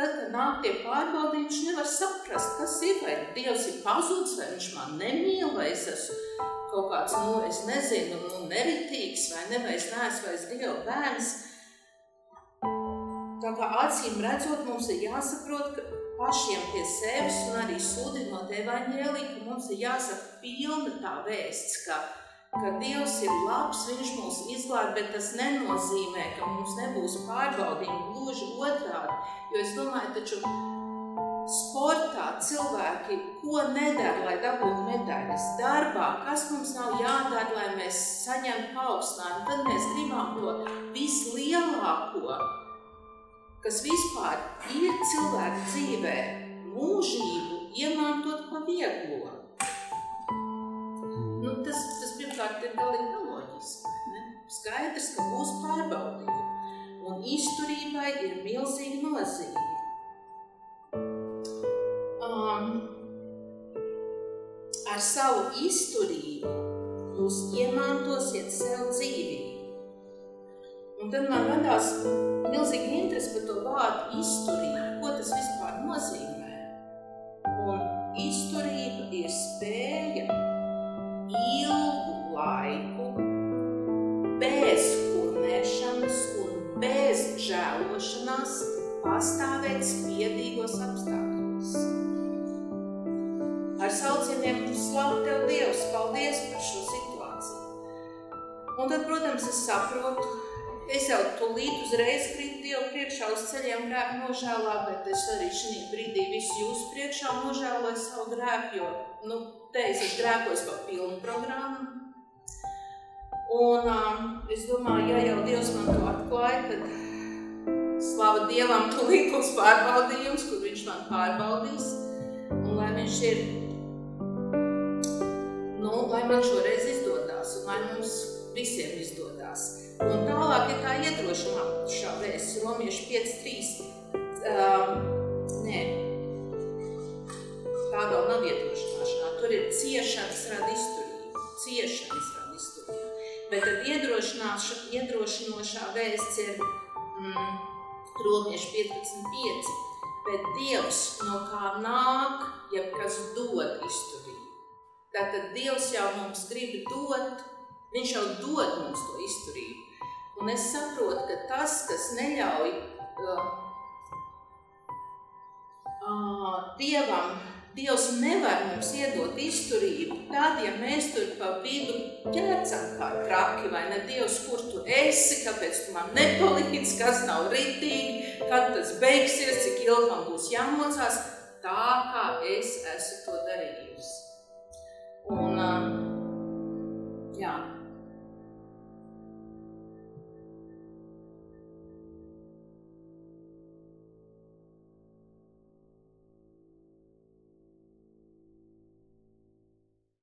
Tad, kad nāk tie pārbaudījumi, viņš nevar saprast, kas ir, vai Dievs ir pazudis, vai viņš man nemīl, vai es esmu kaut kāds, nu, es nezinu, nu, neritīgs, vai ne, vai es neesmu vairs Dieva bērns. Tā kā acīm redzot, mums ir jāsaprot, pašiem pie sevis un arī sludinot evaņģēlī, ka mums ir jāsaka pilna tā vēsts, ka ka Dievs ir labs, Viņš mūs izglāb, bet tas nenozīmē, ka mums nebūs pārbaudījumi gluži otrādi. Jo es domāju, taču sportā cilvēki, ko nedara, lai dabūtu medaļas? Darbā, kas mums nav jādara, lai mēs saņemtu paaugstinājumu, tad mēs gribam to vislielāko, kas vispār ir cilvēka dzīvē, mūžību iemantot pa vieglo. Nu, tas, tas pirmkārt ir galīgi neloģiski. Ne? Skaidrs, ka būs pārbaudījumi. Un izturībai ir milzīga nozīme. Um, ar savu izturību jūs iemantosiet sev dzīvību. Un tad man radās milzīga interese par to vārdu izturību. Ko tas vispār nozīmē? Un izturība ir spēja ilgu laiku bez kurnēšanas un bez žēlošanās pastāvēt spiedīgos apstākļos. Ar saucieniem slavu Tev Dievs, paldies par šo situāciju. Un tad, protams, es saprotu, es jau tūlīt uzreiz krītu Dievu priekšā uz ceļiem grēku nožēlā, bet es arī šī brīdī visu jūsu priekšā nožēloju savu grēku, jo, nu, te es esmu grēkojis pa pilnu programmu. Un um, es domāju, ja jau Dievs man to atklāja, tad slava Dievam tūlīt būs pārbaudījums, kur viņš man pārbaudīs. Un lai viņš ir, nu, lai man šoreiz izdodās un lai mums visiem izdodās. Un tālāk ir tā iedrošināšā vēsts, Romieši 5.3. Um, nē, tā vēl nav iedrošināšanā. Tur ir ciešanas rada izturība. Ciešanas rada izturība. Bet tad iedrošinošā vēsts ir mm, Romieši 15.5. Bet Dievs no kā nāk, ja kas dod izturību. Tātad Dievs jau mums grib dot, Viņš jau dod mums to izturību. Un es saprotu, ka tas, kas neļauj uh, uh, Dievam, Dievs nevar mums iedot izturību tad, ja mēs tur pa vidu ķērcam kā traki, vai ne Dievs, kur tu esi, kāpēc tu man nepalīdz, kas nav ritīgi, kad tas beigsies, cik ilgi man būs jāmocās, tā kā es esmu to darījusi. Un, uh, jā,